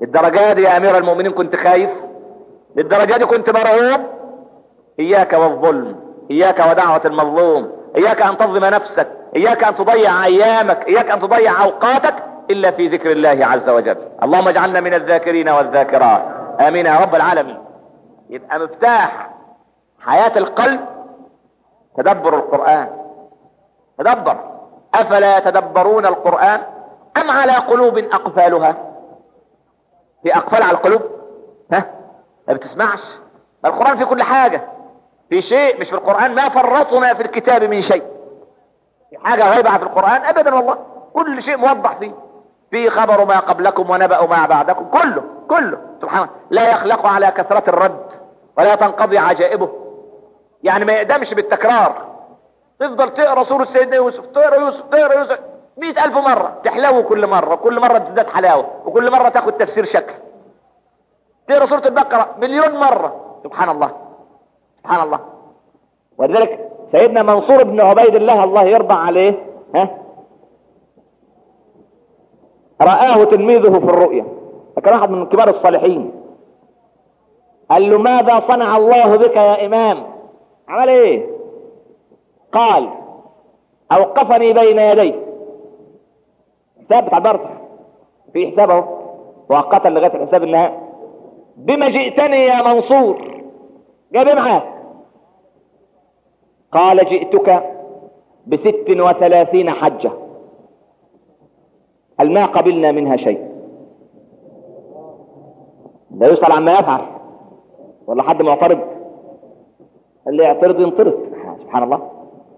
الدرجات دي يا أمير المؤمنين كنت خايف. للدرجة دي كنت مرعوب. إياك والظلم إياك ودعوة المظلوم إياك أن تظلم نفسك إياك أن تضيع أيامك إياك أن تضيع أوقاتك. إلا في ذكر الله عز وجل. اللهم اجعلنا من الذاكرين والذاكرات. آمين يا رب العالمين. يبقى مفتاح حياة القلب تدبر القرآن. تدبر. أفلا يتدبرون القرآن أم على قلوب أقفالها؟ في أقفال على القلوب؟ ها؟ ما بتسمعش؟ القرآن في كل حاجة. في شيء مش في القرآن. ما فرطنا في الكتاب من شيء. في حاجة غايبة في القرآن؟ ابدا والله. كل شيء موضح فيه. في خبر ما قبلكم ونبأ ما بعدكم. كله كله. سبحان الله. لا يخلق على كثرة الرد ولا تنقضي عجائبه. يعني ما يقدمش بالتكرار. تفضل تقرأ سورة سيدنا يوسف تقرأ يوسف تقرأ يوسف. مئة ألف مرة. تحلو كل مرة. كل مرة تزداد حلاوة. وكل مرة تاخد تفسير شكل. تقرأ سورة البقرة مليون مرة. سبحان الله. سبحان الله. ولذلك سيدنا منصور بن عبيد الله الله يرضى عليه ها رآه تلميذه في الرؤيا فكان واحد من كبار الصالحين. قال له ماذا صنع الله بك يا إمام؟ عمل إيه؟ قال أوقفني بين يديه. حساب بتاع برطح في حسابه مؤقتا لغاية الحساب النهائي بما جئتني يا منصور. جاب معاك قال جئتك بست وثلاثين حجة. هل ما قبلنا منها شيء. لا يسأل عما يفعل. ولا حد معترض؟ اللي يعترض ينطرد سبحان الله.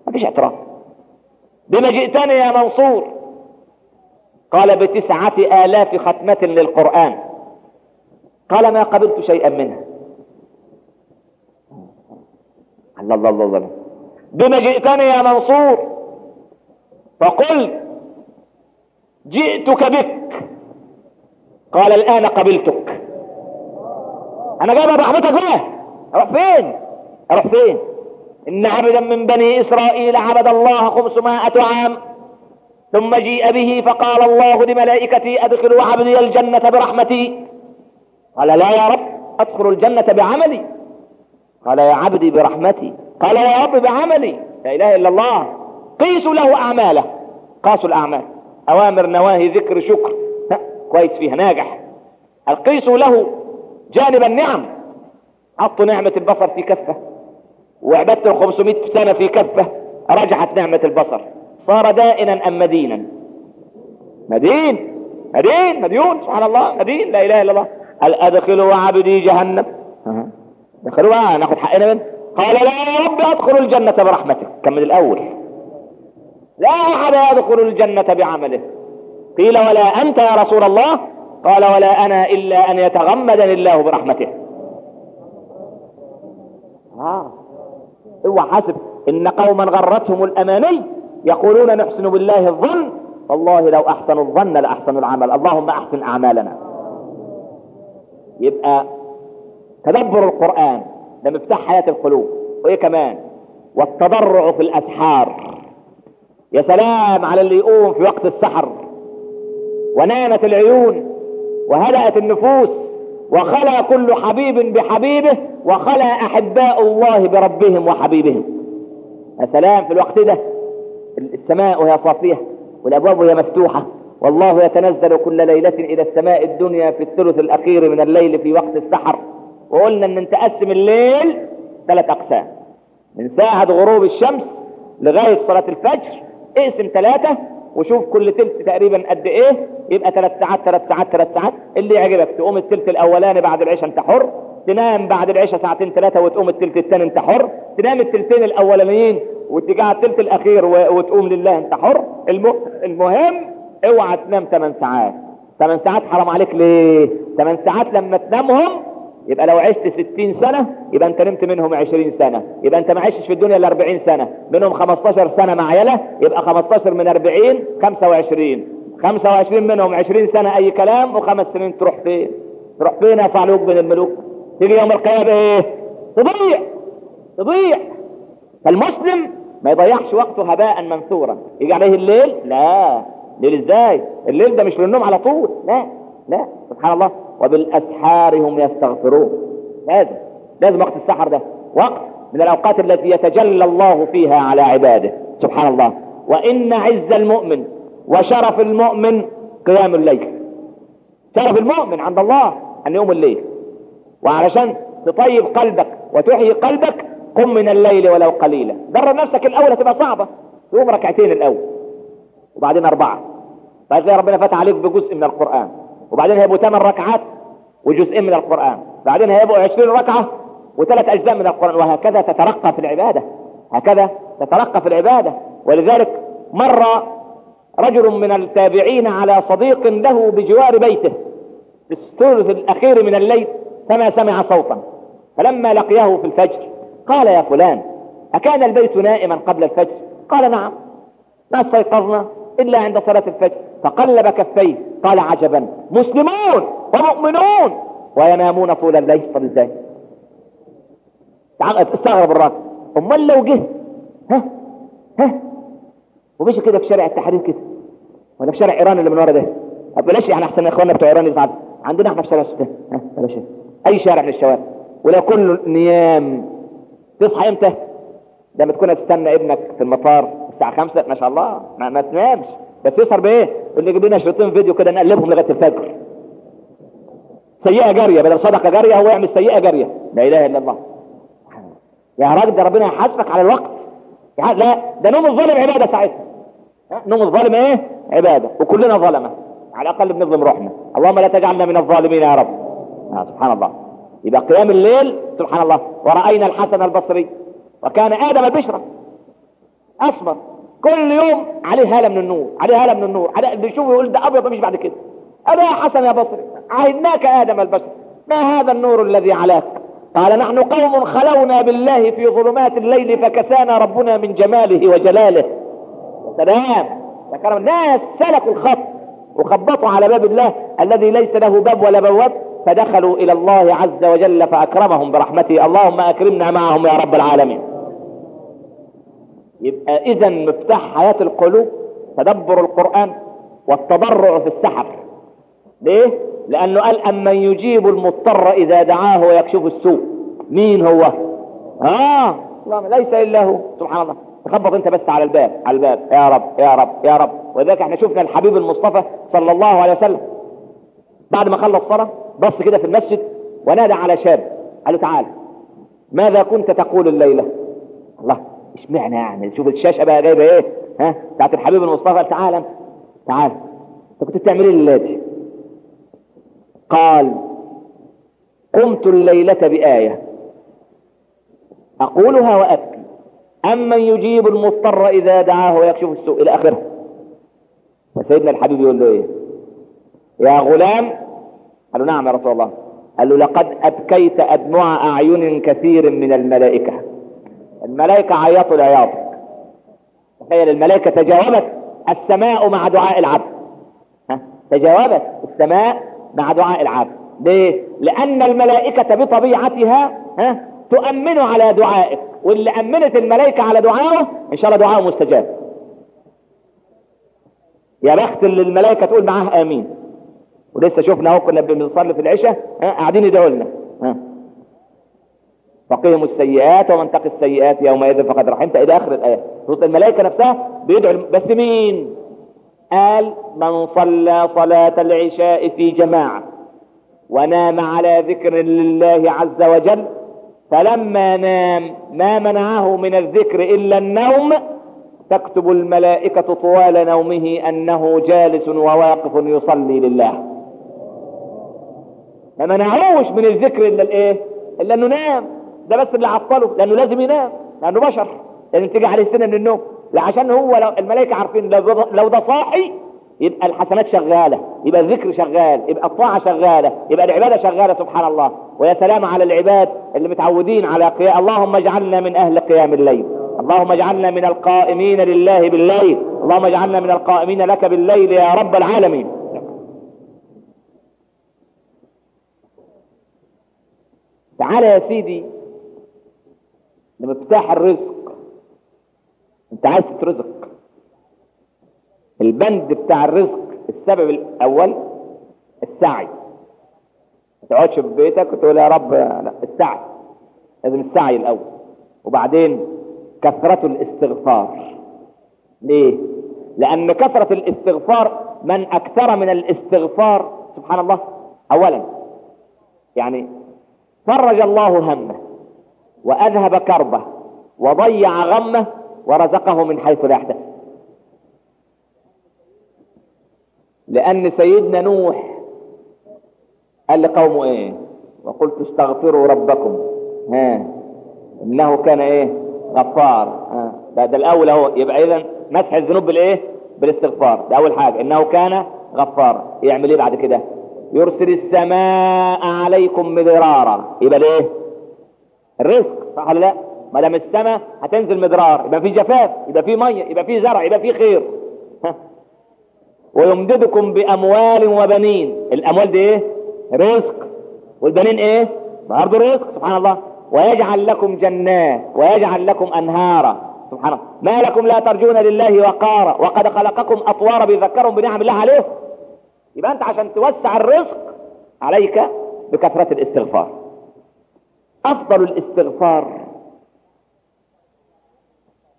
ما فيش اعتراض. بما جئتني يا منصور. قال بتسعة آلاف ختمة للقرآن. قال ما قبلت شيئا منها. الله الله الله, الله. بما جئتني يا منصور. فقلت جئتك بك. قال الآن قبلتك. أنا جايب برحمتك بقى أروح فين؟ أروح فين؟ إن عبدا من بني إسرائيل عبد الله خمسمائة عام. ثم جيء به فقال الله لملائكتي أدخلوا عبدي الجنة برحمتي. قال لا يا رب أدخل الجنة بعملي. قال يا عبدي برحمتي. قال يا رب بعملي. لا إله إلا الله. قيسوا له أعماله. قاسوا الأعمال. أوامر نواهي ذكر شكر. كويس فيها ناجح. القيسوا له جانب النعم. حطوا نعمة البصر في كفة. وعبادة ال 500 سنة في كفة. رجعت نعمة البصر. صار دائنا أم مدينا؟ مدين. مدين مديون. سبحان الله مدين. لا إله إلا الله. أدخلوا عبدي جهنم؟ بقى ناخد حقنا منه. قال لا يا رب أدخل الجنة برحمتك. كمل الأول. لا أحد يدخل الجنة بعمله. قيل ولا أنت يا رسول الله؟ قال ولا أنا إلا أن يتغمدني الله برحمته. آه. اوعى حاسب إن قوما غرتهم الأماني يقولون نحسن بالله الظن. والله لو أحسنوا الظن لأحسنوا العمل. اللهم أحسن أعمالنا. يبقى تدبر القرآن ده مفتاح حياة القلوب. وإيه كمان؟ والتضرع في الأسحار. يا سلام على اللي يقوم في وقت السحر ونامت العيون وهدأت النفوس وخلى كل حبيب بحبيبه وخلى أحباء الله بربهم وحبيبهم. يا سلام في الوقت ده السماء وهي صافية والأبواب وهي مفتوحة والله يتنزل كل ليلة إلى السماء الدنيا في الثلث الأخير من الليل في وقت السحر. وقلنا أن نتقسم الليل ثلاث أقسام من ساعة غروب الشمس لغاية صلاة الفجر اقسم ثلاثة وشوف كل تلت تقريبا قد إيه؟ يبقى ثلاث ساعات ثلاث ساعات ثلاث ساعات. اللي يعجبك تقوم التلت الأولاني بعد العشاء أنت حر تنام بعد العشاء ساعتين ثلاثة وتقوم التلت الثاني أنت حر تنام التلتين الأولانيين وتيجي على التلت الأخير وتقوم لله أنت حر. الم... المهم اوعى تنام 8 ساعات. 8 ساعات حرام عليك ليه؟ 8 ساعات لما تنامهم يبقى لو عشت 60 سنة يبقى انت نمت منهم 20 سنة. يبقى انت ما عشتش في الدنيا إلا 40 سنة. منهم 15 سنة مع عيلة يبقى 15 من 40 25 25 منهم 20 سنة أي كلام وخمس سنين تروح فين؟ تروح فين يا صعلوك بين الملوك؟ تيجي يوم القيامة إيه؟ تضيع! تضيع! فالمسلم ما يضيعش وقته هباء منثورا. يجي عليه الليل؟ لا. ليل إزاي؟ الليل ده مش للنوم على طول. لا. لا. سبحان الله. وبالأسحار هم يستغفرون. لازم لازم وقت السحر ده وقت من الأوقات التي يتجلى الله فيها على عباده. سبحان الله. وإن عز المؤمن وشرف المؤمن قيام الليل. شرف المؤمن عند الله أن يقوم الليل. وعلشان تطيب قلبك وتحيي قلبك قم من الليل ولو قليلا. درب نفسك الأول هتبقى صعبة. تقوم ركعتين الأول وبعدين بعد كده ربنا فتح عليك بجزء من القرآن. وبعدين هيبقوا ثمان ركعات وجزئين من القرآن. بعدين هيبقوا عشرين ركعة وثلاث أجزاء من القرآن. وهكذا تترقى في العبادة. هكذا تترقى في العبادة. ولذلك مر رجل من التابعين على صديق له بجوار بيته في الثلث الأخير من الليل فما سمع صوتا. فلما لقيه في الفجر قال يا فلان أكان البيت نائما قبل الفجر؟ قال نعم. ما استيقظنا إلا عند صلاة الفجر. فقلب كفيه. قال عجبا. مسلمون ومؤمنون. وينامون طول الليل. طب إزاي؟ تعال استغرب الراجل. امال لو جه؟ ها؟ ها؟ ومشي كده في شارع التحرير كده. ولا في شارع إيران اللي من ورا ده؟ طب بلاش يعني أحسن يا اخوانا بتوع إيران يزعلوا. عندنا إحنا في شارع السودان ها؟ بلاش. أي شارع من الشوارع. ولو كله نيام. تصحى إمتى؟ لما تكون تستنى ابنك في المطار الساعة خمسة. ما شاء الله. ما, ما تنامش. بس يسهر بإيه؟ اللي يجيب لنا شريطين فيديو كده نقلبهم لغاية الفجر. سيئة جارية بدل صدقة جارية هو يعمل سيئة جارية. لا إله إلا الله. يا راجل ده ربنا يحاسبك على الوقت. لا ده نوم الظالم عبادة ساعتها. ها؟ نوم الظالم إيه؟ عبادة. وكلنا ظلمة. على الأقل بنظلم روحنا. اللهم لا تجعلنا من الظالمين يا رب. آه سبحان الله. يبقى قيام الليل سبحان الله. ورأينا الحسن البصري. وكان آدم البشرة أسمر. كل يوم عليه هالة من النور عليه هالة من النور. عليه اللي يشوفه يقول ده أبيض مش بعد كده. أبا يا حسن يا بصري عهدناك آدم البشر. ما هذا النور الذي علاك؟ قال نحن قوم خلونا بالله في ظلمات الليل فكسانا ربنا من جماله وجلاله. سلام. ذكر الناس سلكوا الخط وخبطوا على باب الله الذي ليس له باب ولا بواب. فدخلوا إلى الله عز وجل فأكرمهم برحمته. اللهم أكرمنا معهم يا رب العالمين. يبقى اذا مفتاح حياة القلوب تدبر القرآن والتضرع في السحر. ليه؟ لأنه قال اما يجيب المضطر إذا دعاه ويكشف السوء. مين هو؟ الله ليس إلا هو. سبحان الله. تخبط أنت بس على الباب على الباب. يا رب يا رب يا رب. ولذلك إحنا شفنا الحبيب المصطفى صلى الله عليه وسلم. بعد ما خلص صلاة بص كده في المسجد ونادى على شاب. قال له تعالى ماذا كنت تقول الليلة؟ اشمعنى يعني شوف الشاشة بقى جايبة إيه؟ ها؟ بتاعت الحبيب المصطفى تعالى تعالى أنت كنت بتعمل إيه الليلة قال قمت الليلة بآية. أقولها وأبكي. أمن يجيب المضطر إذا دعاه ويكشف السوء إلى آخره. فسيدنا الحبيب يقول له إيه؟ يا غلام. قال له نعم يا رسول الله. قال له لقد أبكيت أدمع أعين كثير من الملائكة. الملائكة عيطوا لعياطك تخيل الملائكة تجاوبت السماء مع دعاء العبد. ها؟ تجاوبت السماء مع دعاء العبد. ليه؟ لأن الملائكة بطبيعتها ها؟ تؤمن على دعائك. واللي أمنت الملائكة على دعائه إن شاء الله دعائه مستجاب. يا بخت اللي الملائكة تقول معاه آمين. ولسه شفنا أهو كنا بنصلي في العشاء قاعدين يدعوا لنا. فقهم السيئات ومن تقي السيئات يومئذ فقد رحمت. إلى آخر الآية. صوت الملائكة نفسها بيدعو بس مين؟ قال من صلى صلاة العشاء في جماعة ونام على ذكر لله عز وجل فلما نام ما منعه من الذكر إلا النوم تكتب الملائكة طوال نومه أنه جالس وواقف يصلي لله. ما منعوش من الذكر إلا الإيه؟ إلا أنه نام. ده بس اللي عطله لأنه لازم ينام لأنه بشر. لأن تيجي عليه سنة من النوم. لعشان هو لو الملائكة عارفين لو ده, صاحي يبقى الحسنات شغالة يبقى الذكر شغال يبقى الطاعة شغالة يبقى العبادة شغالة سبحان الله. ويا سلام على العباد اللي متعودين على قيام اللهم اجعلنا من أهل قيام الليل. اللهم اجعلنا من القائمين لله بالليل. اللهم اجعلنا من القائمين لك بالليل يا رب العالمين. تعالى يا سيدي لمفتاح الرزق انت عايز تترزق. البند بتاع الرزق السبب الأول السعي. ما تقعدش في بيتك وتقول يا رب لا السعي. لازم السعي الأول. وبعدين كثرة الاستغفار. ليه؟ لأن كثرة الاستغفار من أكثر من الاستغفار سبحان الله اولا. يعني فرج الله همه. وأذهب كربه وضيع غمه ورزقه من حيث لا يحتسب. لأن سيدنا نوح قال لقومه إيه؟ وقلت استغفروا ربكم. ها. إنه كان إيه؟ غفار. ها. ده, الأول أهو. يبقى اذا مسح الذنوب بالإيه؟ بالاستغفار. ده أول حاجة. إنه كان غفار. يعمل إيه بعد كده؟ يرسل السماء عليكم مدرارا. يبقى الايه الرزق صح ولا لا؟ ما دام السماء هتنزل مدرار يبقى في جفاف يبقى في مية يبقى في زرع يبقى في خير. ويمددكم بأموال وبنين. الأموال دي إيه؟ رزق. والبنين إيه؟ برضه رزق سبحان الله. ويجعل لكم جنات ويجعل لكم أنهارا. سبحان الله. ما لكم لا ترجون لله وقارا. وقد خلقكم أطوارا بيذكرهم بنعم الله عليه. يبقى أنت عشان توسع الرزق عليك بكثرة الاستغفار. أفضل الاستغفار.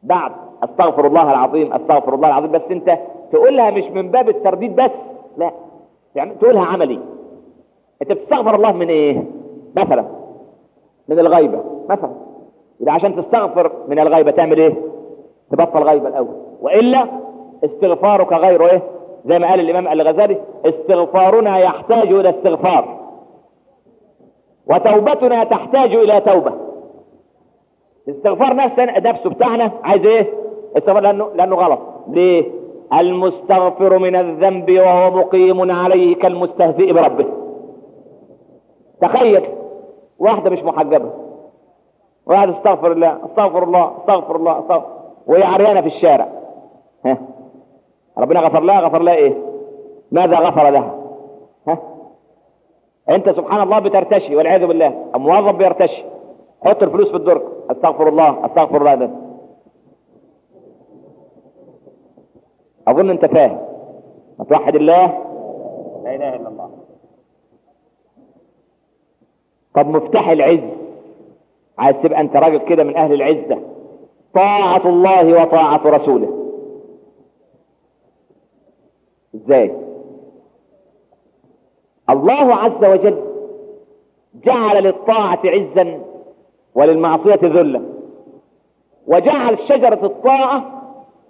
بعد أستغفر الله العظيم أستغفر الله العظيم. بس أنت تقولها مش من باب الترديد بس لا. يعني تقولها عملي. أنت بتستغفر الله من إيه؟ مثلا من الغيبة مثلا. يبقى عشان تستغفر من الغيبة تعمل إيه؟ تبطل غيبة الأول. وإلا استغفارك غير إيه؟ زي ما قال الإمام الغزالي استغفارنا يحتاج إلى استغفار. وتوبتنا تحتاج إلى توبة. استغفار نفسه نفسه بتاعنا عايز إيه؟ استغفار لأنه لأنه غلط. ليه؟ المستغفر من الذنب وهو مقيم عليه كالمستهزئ بربه. تخيل واحدة مش محجبة. واحد استغفر الله استغفر الله استغفر الله استغفر وهي عريانة في الشارع. ها؟ ربنا غفر لها غفر لها إيه؟ ماذا غفر لها؟ ها؟ انت سبحان الله بترتشي والعياذ بالله. الموظف بيرتشي. حط الفلوس في الدرج. استغفر الله استغفر الله. ده اظن انت فاهم. توحد الله؟ لا اله الا الله. طب مفتاح العز. عايز تبقى انت راجل كده من أهل العزة طاعة الله وطاعة رسوله. إزاي؟ الله عز وجل جعل للطاعة عزا وللمعصية ذلا. وجعل شجرة الطاعة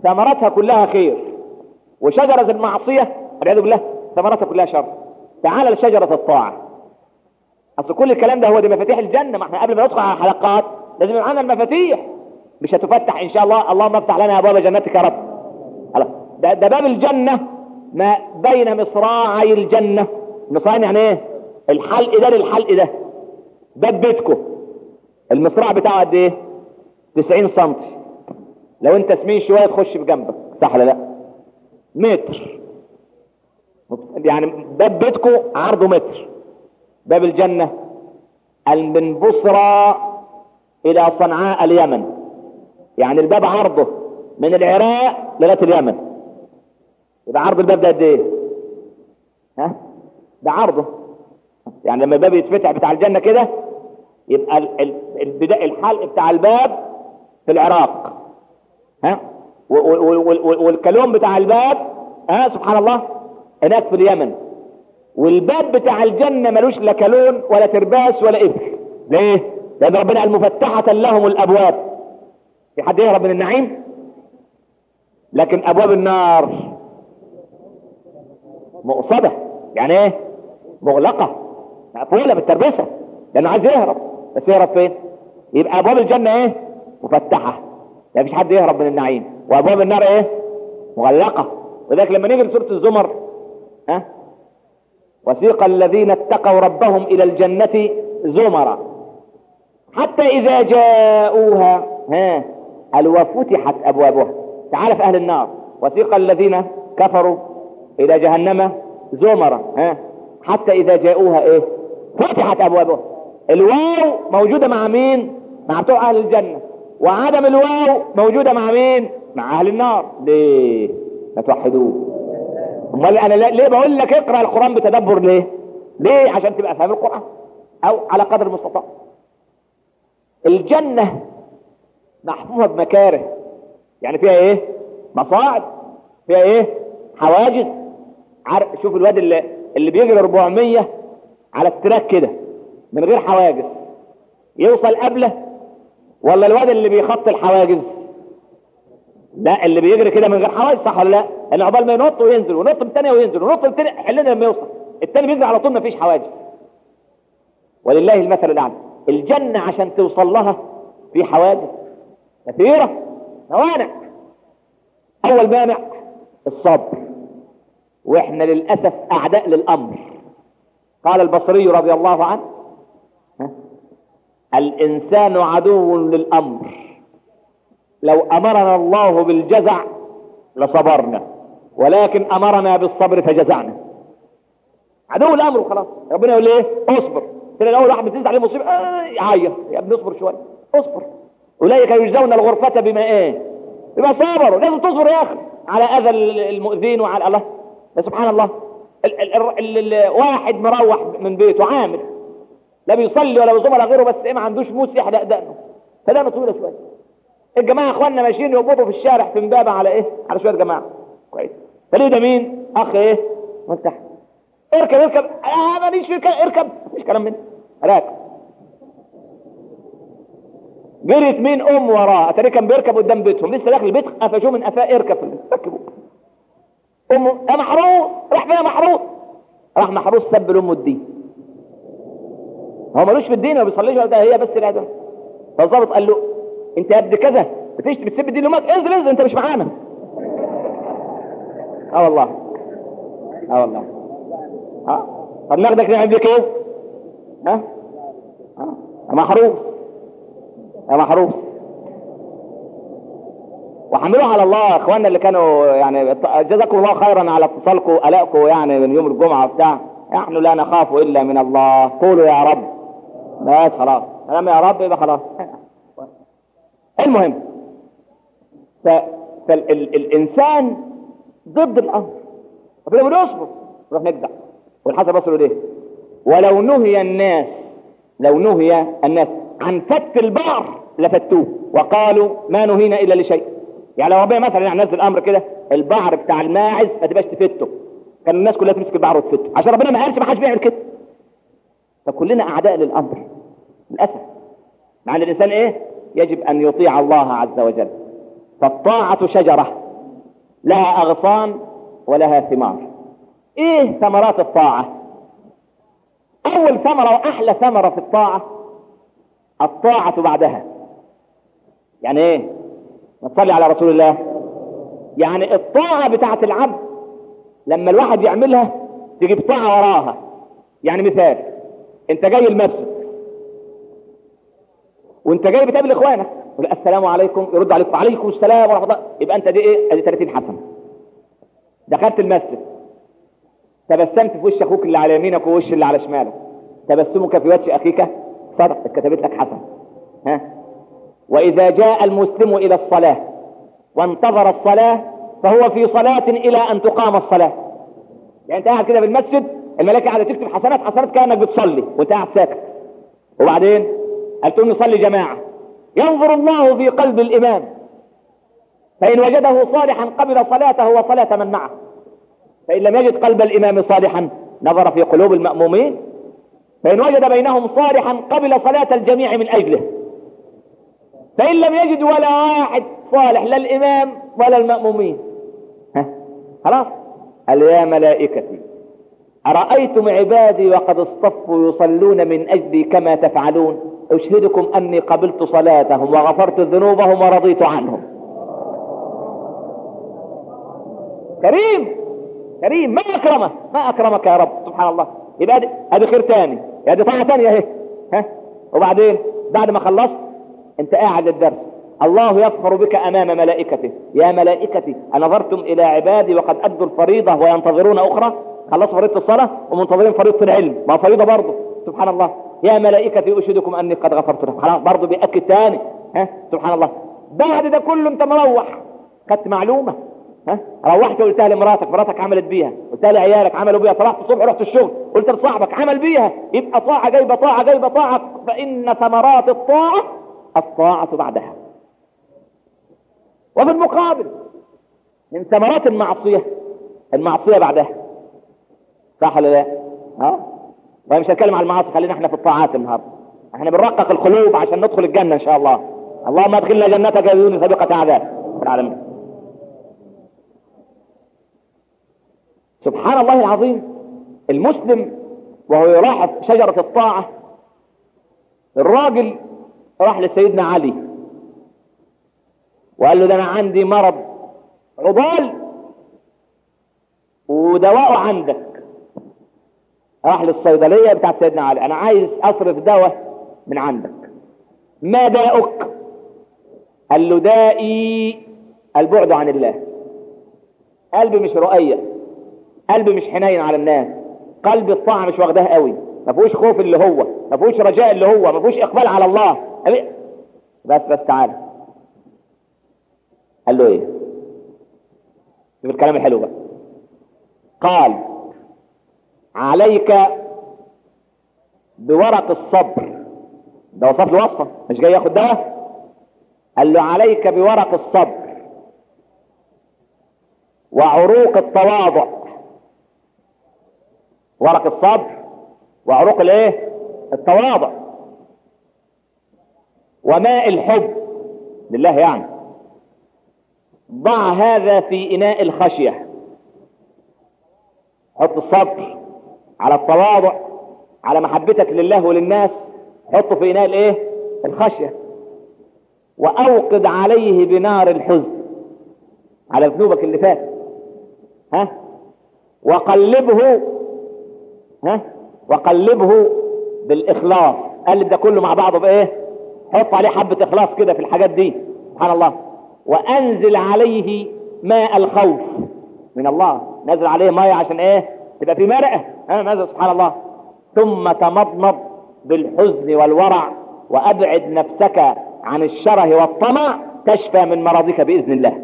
ثمرتها كلها خير. وشجرة المعصية والعياذ بالله ثمرتها كلها شر. تعال لشجرة الطاعة. أصل كل الكلام ده هو دي مفاتيح الجنة. ما إحنا قبل ما ندخل على الحلقات لازم يبقى المفاتيح. مش هتفتح إن شاء الله. اللهم افتح لنا ابواب جنتك يا رب. ده, ده باب الجنة ما بين مصراعي الجنة. مصراعين يعني إيه؟ الحلق ده للحلق ده. باب بيتكم المصراع بتاعه قد إيه؟ 90 سم لو انت سمين شوية تخش بجنبك صح ولا لا؟ متر. يعني باب بيتكم عرضه متر. باب الجنة. من بصرى إلى صنعاء اليمن. يعني الباب عرضه من العراق لغاية اليمن. يبقى عرض الباب ده قد إيه؟ ها؟ ده عرضه. يعني لما الباب يتفتح بتاع الجنة كده يبقى البداء الحلق بتاع الباب في العراق. ها؟ والكلون بتاع الباب ها؟ سبحان الله. هناك في اليمن. والباب بتاع الجنة ملوش لا كلون ولا ترباس ولا إثر ليه؟ لأن ربنا قال مفتحة لهم الأبواب. في حد يهرب من النعيم؟ لكن أبواب النار مقصدة يعني إيه؟ مغلقة مقفولة بالتربسة لأنه عايز يهرب. بس يهرب فين؟ يبقى أبواب الجنة إيه؟ مفتحة. ما فيش حد يهرب من النعيم. وأبواب النار إيه؟ مغلقة. وذلك لما نيجي لسورة الزمر ها؟ أه؟ الذين اتقوا ربهم إلى الجنة زمرا. حتى إذا جاءوها ها؟ قال وفتحت أبوابها؟ تعال في أهل النار. وسيق الذين كفروا إلى جهنم زمرا ها؟ حتى إذا جاءوها إيه؟ فتحت أبوابها الواو موجودة مع مين؟ مع بتوع أهل الجنة. وعدم الواو موجودة مع مين؟ مع أهل النار. ليه؟ ما توحدوه. أمال أنا ليه بقول لك اقرأ القرآن بتدبر ليه؟ ليه؟ عشان تبقى فاهم القرآن. أو على قدر المستطاع. الجنة محفوفه بمكاره. يعني فيها إيه؟ مصاعد. فيها إيه؟ حواجز. عارف شوف الواد اللي اللي بيجري 400 على التراك كده من غير حواجز. يوصل قبله ولا الواد اللي بيخط الحواجز؟ لا اللي بيجري كده من غير حواجز صح ولا لا؟ ان عقبال ما ينط وينزل ونط الثانية وينزل ونط الثانية حلنا لما يوصل. الثاني بينزل على طول ما فيش حواجز. ولله المثل الأعلى. الجنة عشان توصل لها في حواجز كثيرة. موانع. أول مانع الصبر. وإحنا للأسف أعداء للأمر. قال البصري رضي الله عنه الإنسان عدو للأمر. لو أمرنا الله بالجزع لصبرنا ولكن أمرنا بالصبر فجزعنا. عدو الأمر وخلاص ربنا يقول إيه؟ اصبر. تلاقي الأول واحد بتنزل عليه مصيبة آه يعيط. يا ابني اصبر شوية. اصبر. أولئك يجزون الغرفة بما إيه؟ بما صبروا. لازم تصبر يا أخي. على أذى المؤذين وعلى الله. سبحان الله. ال ال ال واحد مروح من بيته عامل لا بيصلي ولا بيصوم ولا غيره بس إيه ما عندوش موس يحلق دقنه. فدقنه طويلة شوية. الجماعة إخواننا ماشيين يقبضوا في الشارع في امبابه على إيه؟ على شوية جماعة. كويس. فليه ده مين؟ أخ إيه؟ تحت اركب اركب. آه ماليش اركب اركب. مفيش كلام من راكب. جريت مين أم وراه اتاري كان بيركب قدام بيتهم. لسه داخل البيت قفشوه من قفاه اركب. في ركبوا. أمه يا محروس راح فين يا محروس راح محروس سب لامه الدين. هو ملوش في الدين ما بيصليش ولا هي بس الادب فالظابط قال له أنت يا ابن كذا بتشتم بتسب الدين لأمك؟ انزل انزل أنت مش معانا. آه والله. آه والله. آه طب ناخدك نعمل بيك إيه؟ ها؟ يا محروس يا محروس وحملوها على الله. يا إخواننا اللي كانوا يعني جزاكم الله خيرا على اتصالكم قلقكم يعني من يوم الجمعة وبتاع. نحن لا نخاف إلا من الله. قولوا يا رب. بس خلاص. كلام يا رب يبقى خلاص. المهم ف... فالانسان ضد الأمر. ربنا بيقول اصبر نروح نجدع والحسن بصروا ليه؟ ولو نهي الناس لو نهي الناس عن فت البعر لفتوه. وقالوا ما نهينا إلا لشيء. يعني لو ربنا مثلا يعني نزل الامر كده البعر بتاع الماعز ما تبقاش تفته كان الناس كلها تمسك البعر وتفته عشان ربنا ما قالش ما حدش بيعمل كده. فكلنا أعداء للأمر للأسف. مع أن الإنسان إيه؟ يجب أن يطيع الله عز وجل. فالطاعة شجرة لها أغصان ولها ثمار. إيه ثمرات الطاعة؟ أول ثمرة وأحلى ثمرة في الطاعة الطاعة بعدها. يعني إيه؟ نصلي على رسول الله. يعني الطاعة بتاعت العبد لما الواحد يعملها تجيب طاعة وراها. يعني مثال انت جاي المسجد وانت جاي بتقابل إخوانك السلام عليكم يرد عليكم وعليكم السلام ورحمة الله. يبقى انت دي إيه؟ ادي 30 حسنة. دخلت المسجد تبسمت في وش أخوك اللي على يمينك ووش اللي على شمالك. تبسمك في وجه أخيك صدق اتكتبت لك حسنة. ها؟ وإذا جاء المسلم إلى الصلاة وانتظر الصلاة فهو في صلاة إلى أن تقام الصلاة. يعني أنت قاعد كده بالمسجد الملائكة قاعدة تكتب حسنات حسنات كأنك بتصلي وأنت قاعد ساكت. وبعدين؟ قال تقوم نصلي جماعة. ينظر الله في قلب الإمام. فإن وجده صالحا قبل صلاته وصلاة من معه. فإن لم يجد قلب الإمام صالحا نظر في قلوب المأمومين. فإن وجد بينهم صالحا قبل صلاة الجميع من أجله. فإن لم يجد ولا واحد صالح لا الإمام ولا المأمومين. ها؟ خلاص؟ قال يا ملائكتي أرأيتم عبادي وقد اصطفوا يصلون من أجلي كما تفعلون؟ أشهدكم أني قبلت صلاتهم وغفرت ذنوبهم ورضيت عنهم. كريم! كريم! ما أكرمه ما أكرمك يا رب سبحان الله. يبقى هذه خير تاني دي طاعة تانية اهي ها؟ وبعدين بعد ما خلصت انت قاعد للدرس الله يفخر بك أمام ملائكته. يا ملائكتي أنظرتم إلى عبادي وقد أدوا الفريضة وينتظرون أخرى. خلصوا فريضة الصلاة ومنتظرين فريضة العلم. ما فريضة برضه. سبحان الله. يا ملائكتي أشهدكم أني قد غفرت لكم. خلاص برضه بيأكد تاني. ها؟ سبحان الله. بعد ده كله أنت مروح. خدت معلومة. ها؟ روحت وقلتها لمراتك. مراتك عملت بيها. قلتها لعيالك عملوا بيها. طلعت الصبح رحت الشغل. قلت لصاحبك عمل بيها. يبقى طاعة جايبة طاعة جايبة طاعة. فإن ثمرات الطاعة الطاعة بعدها. وفي المقابل من ثمرات المعصية المعصية بعدها. صح ولا لا؟ ها؟ ومش هنتكلم عن المعاصي خلينا إحنا في الطاعات النهارده. إحنا بنرقق القلوب عشان ندخل الجنة إن شاء الله. اللهم ادخلنا جنتك بدون سابقة عذاب في العالمين. سبحان الله العظيم المسلم وهو يلاحظ شجرة الطاعة الراجل راح لسيدنا علي. وقال له ده أنا عندي مرض عضال ودواءه عندك. راح للصيدلية بتاعت سيدنا علي. أنا عايز أصرف دواء من عندك. ما داؤك قال له دائي البعد عن الله. قلبي مش رؤية قلبي مش حنين على الناس. قلبي الطاعة مش واخداه قوي. ما فيهوش خوف اللي هو. ما فيهوش رجاء اللي هو ما فيهوش إقبال على الله. بس بس تعالى قال له إيه؟ شوف الكلام الحلو بقى. قال عليك بورق الصبر. ده وصف له وصفة مش جاي ياخد دواء قال له عليك بورق الصبر وعروق التواضع. ورق الصبر وعروق الايه؟ التواضع. وماء الحب لله يعني. ضع هذا في إناء الخشية. حط الصبر على التواضع على محبتك لله وللناس. حطه في إناء الإيه؟ الخشية. وأوقد عليه بنار الحزن على ذنوبك اللي فات ها؟ وقلبه ها؟ وقلبه بالإخلاص. قلب ده كله مع بعضه بإيه؟ حط عليه حبة إخلاص كده في الحاجات دي. سبحان الله. وأنزل عليه ماء الخوف. من الله. نزل عليه مية عشان إيه؟ تبقى في مرقة. ها ماذا سبحان الله. ثم تمضمض بالحزن والورع وأبعد نفسك عن الشره والطمع تشفى من مرضك بإذن الله.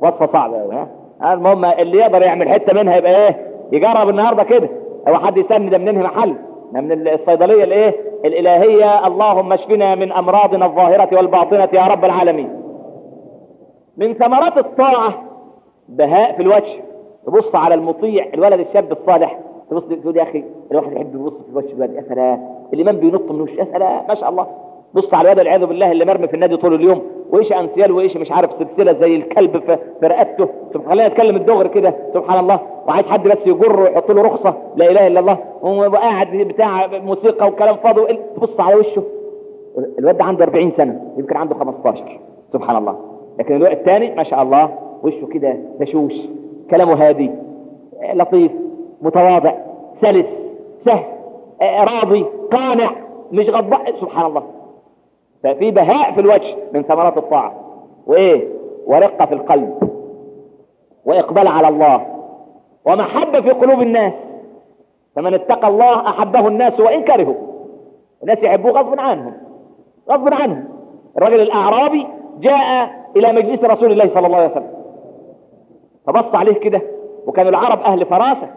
وصفة صعبة قوي ها. المهم اللي يقدر يعمل حتة منها يبقى إيه؟ يجرب النهارده كده. أو حد يسمي ده منين محل من الصيدلية الإيه؟ الإلهية. اللهم اشفنا من أمراضنا الظاهرة والباطنة يا رب العالمين. من ثمرات الطاعة بهاء في الوجه تبص على المطيع الولد الشاب الصالح. تبص تقول يا أخي الواحد يحب يبص في وجه الولد يا سلام الامام بينط من وشه يا سلام ما شاء الله. بص على الولد والعياذ بالله اللي مرمي في النادي طول اليوم وإيش انسيال وإيش مش عارف سلسلة زي الكلب في رقبته سبحان الله يتكلم الدغري كده سبحان الله. وعايز حد بس يجره ويحط له رخصة لا إله إلا الله. وقاعد بتاع موسيقى وكلام فاضي تبص على وشه. الواد ده عنده 40 سنة يمكن عنده 15 سبحان الله. لكن الوقت الثاني ما شاء الله وشه كده بشوش كلامه هادي لطيف متواضع سلس سهل راضي قانع مش غضبان سبحان الله. ففي بهاء في الوجه من ثمرات الطاعة. وإيه؟ ورقة في القلب. وإقبال على الله. ومحبة في قلوب الناس. فمن اتقى الله أحبه الناس وإن كرهوا. الناس يحبوه غصب عنهم. غصب عنهم. الرجل الأعرابي جاء إلى مجلس رسول الله صلى الله عليه وسلم. فبص عليه كده. وكانوا العرب أهل فراسة.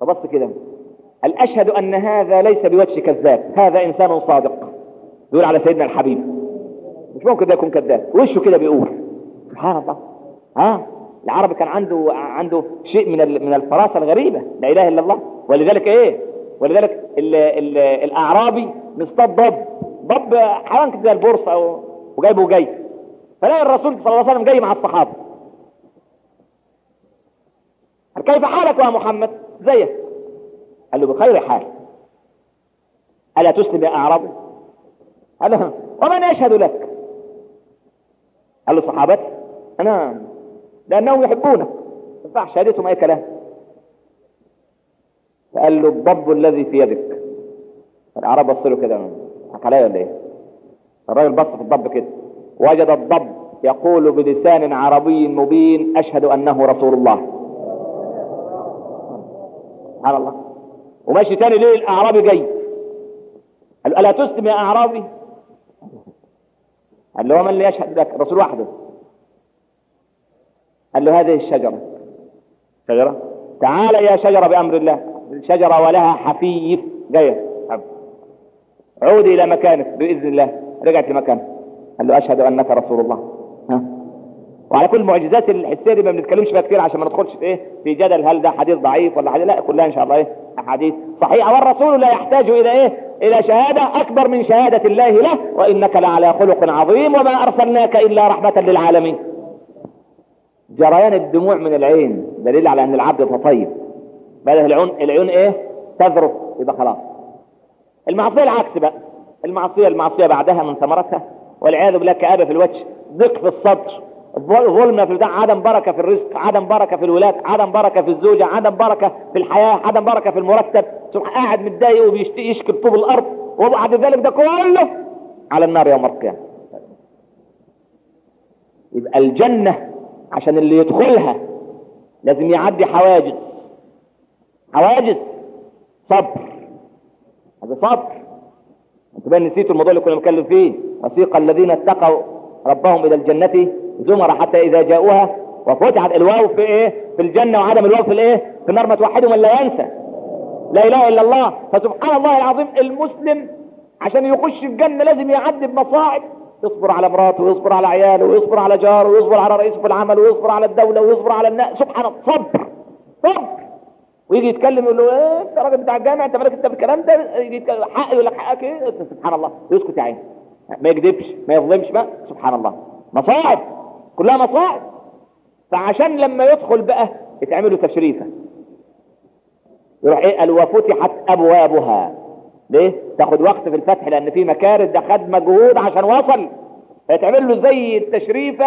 فبص كده. قال أشهد أن هذا ليس بوجه كذاب هذا إنسان صادق. يقول على سيدنا الحبيب مش ممكن ده يكون كذاب وشه كده بيقول سبحان الله. ها؟ العربي كان عنده عنده شيء من من الفراسة الغريبة لا إله إلا الله. ولذلك إيه؟ ولذلك ال ال الأعرابي مصطاد ضب ضب حيوان كده البورصة وجايبه جاي فلاقي الرسول صلى الله عليه وسلم جاي مع الصحابة. كيف حالك يا محمد؟ زيك. قال له بخير حال. ألا تسلم يا أعرابي؟ قال له ومن يشهد لك؟ قال له صحابتي. أنا لانهم يحبونك. ما ينفعش شهادتهم أي كلام. فقال له الضب الذي في يدك. الاعراب بص له كده عليا ولا إيه؟ الراجل بص في الضب كده وجد الضب يقول بلسان عربي مبين أشهد أنه رسول الله. سبحان الله. وماشي تاني ليه؟ الأعرابي جاي. قال ألا تسلم يا أعرابي؟ قال له ومن اللي يشهد لك؟ الرسول وحده قال له هذه الشجرة. شجرة؟ تعال يا شجرة بأمر الله. الشجرة ولها حفيف جاية عودي إلى مكانك بإذن الله. رجعت لمكانك قال له أشهد أنك رسول الله. وعلى كل المعجزات الحسيه دي ما بنتكلمش فيها كتير عشان ما ندخلش في إيه؟ في جدل هل ده حديث ضعيف ولا حديث لا كلها إن شاء الله إيه؟ أحاديث صحيحة. والرسول لا يحتاج إلى إيه؟ إلى شهادة أكبر من شهادة الله له وإنك لعلى خلق عظيم وما أرسلناك إلا رحمة للعالمين. جريان الدموع من العين دليل على أن العبد تطيب. بدل العيون العيون إيه؟ تذرف يبقى خلاص. المعصية العكس بقى. المعصيه المعصية بعدها من ثمرتها والعياذ بالله كآبة في الوجه ضيق في الصدر. ظلمة في البتاع عدم بركة في الرزق عدم بركة في الولاد عدم بركة في الزوجة عدم بركة في الحياة عدم بركة في المرتب. قاعد متضايق وبيشكي بطوب الأرض وبعد ذلك ده كله على النار يوم القيامة. يبقى الجنة عشان اللي يدخلها لازم يعدي حواجز. حواجز. صبر. هذا صبر. أنتوا بقى نسيتوا الموضوع اللي كنا بنتكلم فيه. وسيق الذين اتقوا ربهم إلى الجنة. زمر حتى إذا جاءوها وفتحت الواو في إيه؟ في الجنة وعدم الواو في الإيه؟ في النار ما توحدوا من لا ينسى. لا إله إلا الله. فسبحان الله العظيم المسلم عشان يخش الجنة لازم يعدي بمصاعب. يصبر على مراته ويصبر على عياله ويصبر على جاره ويصبر على رئيسه في العمل ويصبر على الدولة ويصبر على الناس. سبحان الله صبر صبر. ويجي يتكلم يقول له إيه أنت راجل بتاع الجامع أنت مالك أنت بالكلام ده؟ يجي يتكلم حق يقول لك حقك؟ إيه؟ سبحان الله. ويسكت يا عيني. ما يكذبش ما يظلمش ما سبحان الله. مصاعب. كلها مصاعب. فعشان لما يدخل بقى يتعمل له تشريفة. يروح إيه؟ قال وفتحت أبوابها. ليه؟ تاخد وقت في الفتح لأن في مكارث ده خد مجهود عشان وصل. فيتعمل له زي التشريفة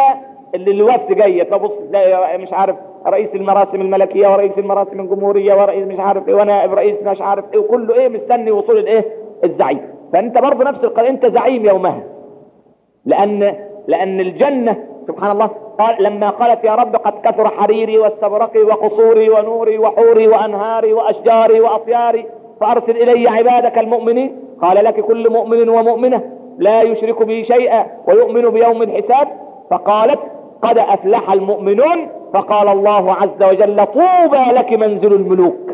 اللي الوفد جاية فبص تلاقي مش عارف رئيس المراسم الملكية ورئيس المراسم الجمهورية ورئيس مش عارف إيه ونائب رئيس مش عارف إيه وكله إيه مستني وصول الإيه؟ الزعيم. فأنت برضه نفس القضية أنت زعيم يومها. لأن لأن الجنة سبحان الله. قال لما قالت يا رب قد كثر حريري واستبرقي وقصوري ونوري وحوري وأنهاري وأشجاري وأطياري فأرسل إلي عبادك المؤمنين. قال لك كل مؤمن ومؤمنة لا يشرك بي شيئا ويؤمن بيوم الحساب. فقالت قد أفلح المؤمنون. فقال الله عز وجل طوبى لك منزل الملوك.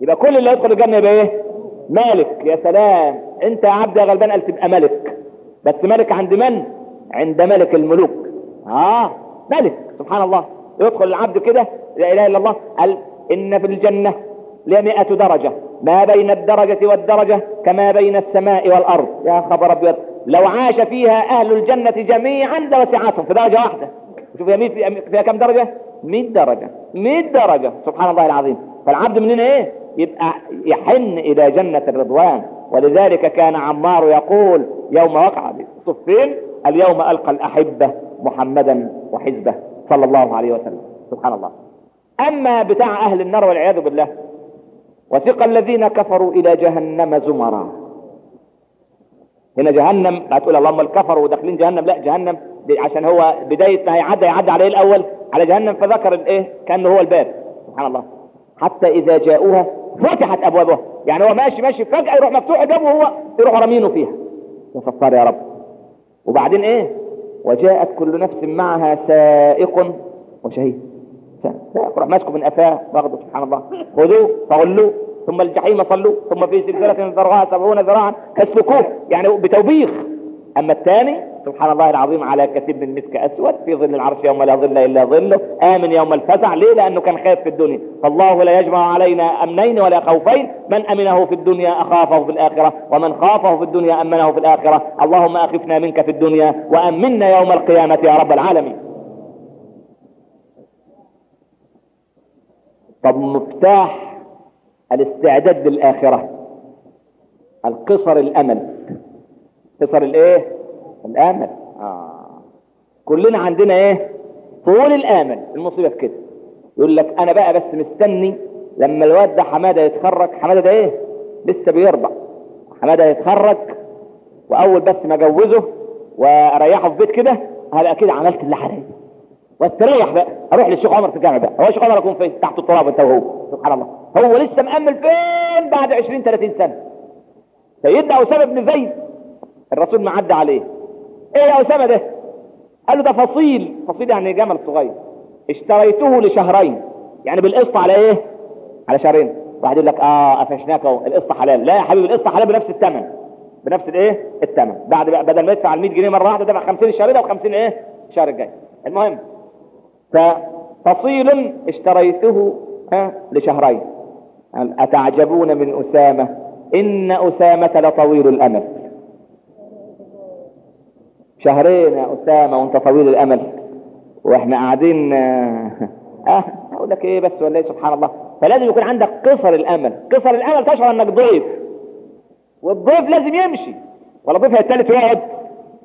يبقى كل اللي يدخل الجنة يبقى إيه؟ مالك. يا سلام. أنت يا عبد يا غلبان قال تبقى ملك بس ملك عند من؟ عند ملك الملوك. آه ملك سبحان الله. يدخل العبد كده لا إله إلا الله. قال إن في الجنة لمئة درجة. ما بين الدرجة والدرجة كما بين السماء والأرض. يا خبر أبيض لو عاش فيها أهل الجنة جميعا لوسعتهم. في درجة واحدة. شوف يا مية فيها كم درجة؟ 100 درجة. 100 درجة. سبحان الله العظيم. فالعبد مننا إيه؟ يبقى يحن إلى جنة الرضوان. ولذلك كان عمار يقول يوم وقع صفين اليوم ألقى الأحبة محمدا وحزبه صلى الله عليه وسلم. سبحان الله. أما بتاع أهل النار والعياذ بالله وثق الذين كفروا إلى جهنم زمرا. هنا جهنم هتقول اللهم الكفروا وداخلين جهنم لا جهنم عشان هو بداية ما هيعدى يعدى عليه الأول على جهنم فذكر الايه كأنه هو الباب. سبحان الله. حتى إذا جاءوها فتحت ابوابها يعني هو ماشي ماشي فجأة يروح مفتوح الباب وهو يروح رمينه فيها. يا يا رب. وبعدين إيه؟ وجاءت كل نفس معها سائق وشهيد. سائق راح ماسكه من قفاه واخده سبحان الله. خذوه فغلوه. ثم الجحيم صلوه. ثم في سلسلة ذرعها سبعون ذراعا. فاسلكوه. يعني بتوبيخ. أما الثاني سبحان الله العظيم على كثير من مسك أسود في ظل العرش يوم لا ظل إلا ظله آمن يوم الفزع ليه؟ لأنه كان خايف في الدنيا. فالله لا يجمع علينا أمنين ولا خوفين. من أمنه في الدنيا أخافه في الآخرة ومن خافه في الدنيا أمنه في الآخرة. اللهم أخفنا منك في الدنيا وأمنا يوم القيامة يا رب العالمين. طب مفتاح الاستعداد للآخرة القصر الأمل. قصر الايه؟ الآمل. آه. كلنا عندنا إيه؟ طول الآمل. المصيبة في كده. يقول لك أنا بقى بس مستني لما الواد ده حمادة يتخرج. حمادة ده إيه؟ لسه بيرضع. حمادة يتخرج وأول بس ما أجوزه وأريحه في بيت كده هبقى كده عملت اللي عليا واستريح بقى. أروح للشيخ عمر في الجامع بقى. هو الشيخ عمر يكون فين؟ تحت التراب أنت وهو. سبحان الله. هو لسه مأمل فين بعد 20 30 سنة؟ سيدنا أسامة بن زيد الرسول معدى عليه. إيه يا أسامة ده؟ قال له ده فصيل. فصيل يعني جمل صغير. اشتريته لشهرين. يعني بالقسط على إيه؟ على شهرين. واحد يقول لك آه قفشناك أهو. القسط حلال. لا يا حبيبي القسط حلال بنفس الثمن. بنفس الإيه؟ الثمن. بعد بدل ما يدفع ال 100 جنيه مرة واحدة دفع 50 الشهر ده و50 إيه؟ الشهر الجاي. المهم ففصيل اشتريته ها لشهرين. أتعجبون من أسامة؟ إن أسامة لطويل الامل شهرين يا أسامة وأنت طويل الأمل. وإحنا قاعدين آه أقول لك إيه بس ولا إيه؟ سبحان الله. فلازم يكون عندك قصر الأمل. قصر الأمل تشعر إنك ضيف. والضيف لازم يمشي. ولا ضيف هيتلت ويقعد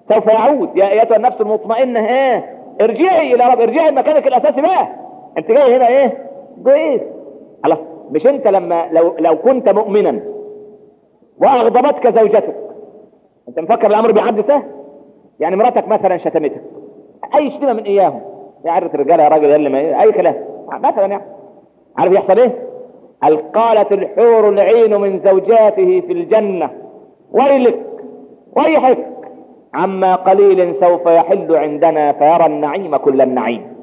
سوف يعود. يا أيتها النفس المطمئنة إيه ارجعي إلى رب ارجعي لمكانك الأساسي بقى. أنت جاي هنا إيه؟ ضيف. الله مش أنت لما لو لو كنت مؤمنا وأغضبتك زوجتك. أنت مفكر الأمر بيعدي سهل؟ يعني مراتك مثلا شتمتك. أي شتيمة من إياهم؟ يا عرة الرجاله يا راجل اللي ما أي كلام. مثلا يعني. عارف يحصل إيه؟ قال قالت الحور العين من زوجاته في الجنة؟ ويلك ويحك. عما قليل سوف يحل عندنا فيرى النعيم كل النعيم.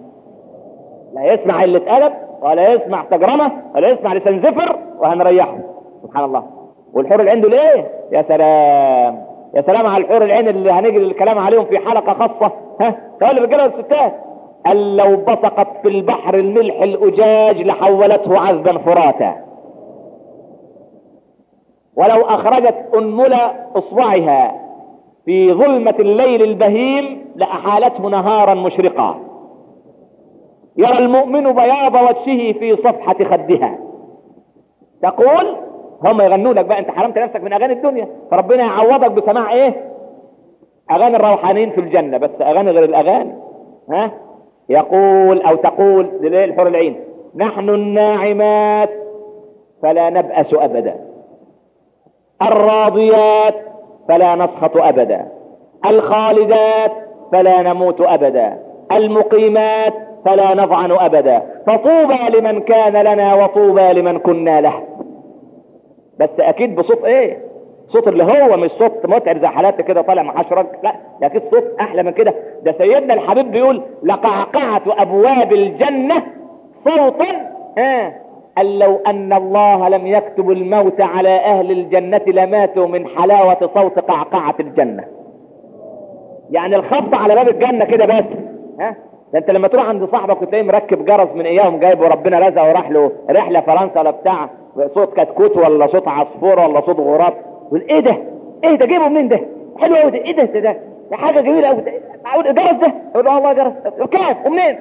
لا يسمع اللي اتقلب ولا يسمع تجرمة ولا يسمع لسان زفر وهنريحه سبحان الله. والحور العين دول إيه؟ يا سلام. يا سلام على الحور العين اللي هنجري الكلام عليهم في حلقة خاصة. ها؟ سواء الرجاله والستات قال لو بصقت في البحر الملح الأجاج لحولته عذبا فراتا. ولو أخرجت أنملة إصبعها في ظلمة الليل البهيم لأحالته نهارا مشرقا. يرى المؤمن بياض وجهه في صفحة خدها. تقول هم يغنوا لك بقى انت حرمت نفسك من أغاني الدنيا. فربنا يعوضك بسماع إيه؟ أغاني الروحانيين في الجنة بس أغاني غير الأغاني. ها؟ يقول أو تقول الحور العين نحن الناعمات فلا نبأس أبدا. الراضيات فلا نسخط أبدا. الخالدات فلا نموت أبدا. المقيمات فلا نضعن أبدا. فطوبى لمن كان لنا وطوبى لمن كنا له. بس أكيد بصوت إيه؟ صوت اللي هو مش صوت متعب زي حالات كده طالع محشرج لا ده أكيد صوت أحلى من كده. ده سيدنا الحبيب بيقول لقعقعة أبواب الجنة صوتا. ها؟ قال لو أن الله لم يكتب الموت على أهل الجنة لماتوا من حلاوة صوت قعقعة الجنة. يعني الخط على باب الجنة كده بس. ها؟ ده انت لما تروح عند صاحبك وتلاقيه مركب جرس من اياهم جايبه ربنا رزقه وراح له رحلة فرنسا ولا بتاع صوت كتكوت ولا صوت عصفور ولا صوت غراب. يقول إيه ده؟ إيه ده؟ جايبه منين ده؟ حلو قوي ده. إيه ده؟ ده؟ ده حاجة جميلة قوي معقول؟ الجرس ده؟ يقول له والله جرس. كيف؟ ومنين؟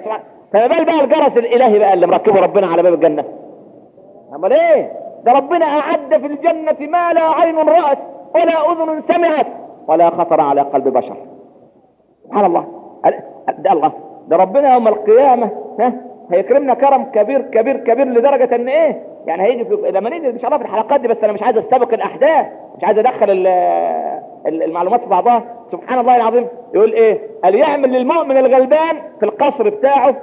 فما بال بقى الجرس الإلهي بقى اللي مركبه ربنا على باب الجنة. أمال إيه؟ ده ربنا أعد في الجنة ما لا عين رأت ولا أذن سمعت ولا خطر على قلب بشر. سبحان الله. ده الله. ده ربنا يوم القيامة ها هيكرمنا كرم كبير كبير كبير لدرجة إن إيه؟ يعني هيجي في لما نيجي إن شاء الله في الحلقات دي بس أنا مش عايز أستبق الأحداث مش عايز أدخل ال ال المعلومات في بعضها. سبحان الله العظيم. يقول إيه؟ قال يعمل للمؤمن الغلبان في القصر بتاعه.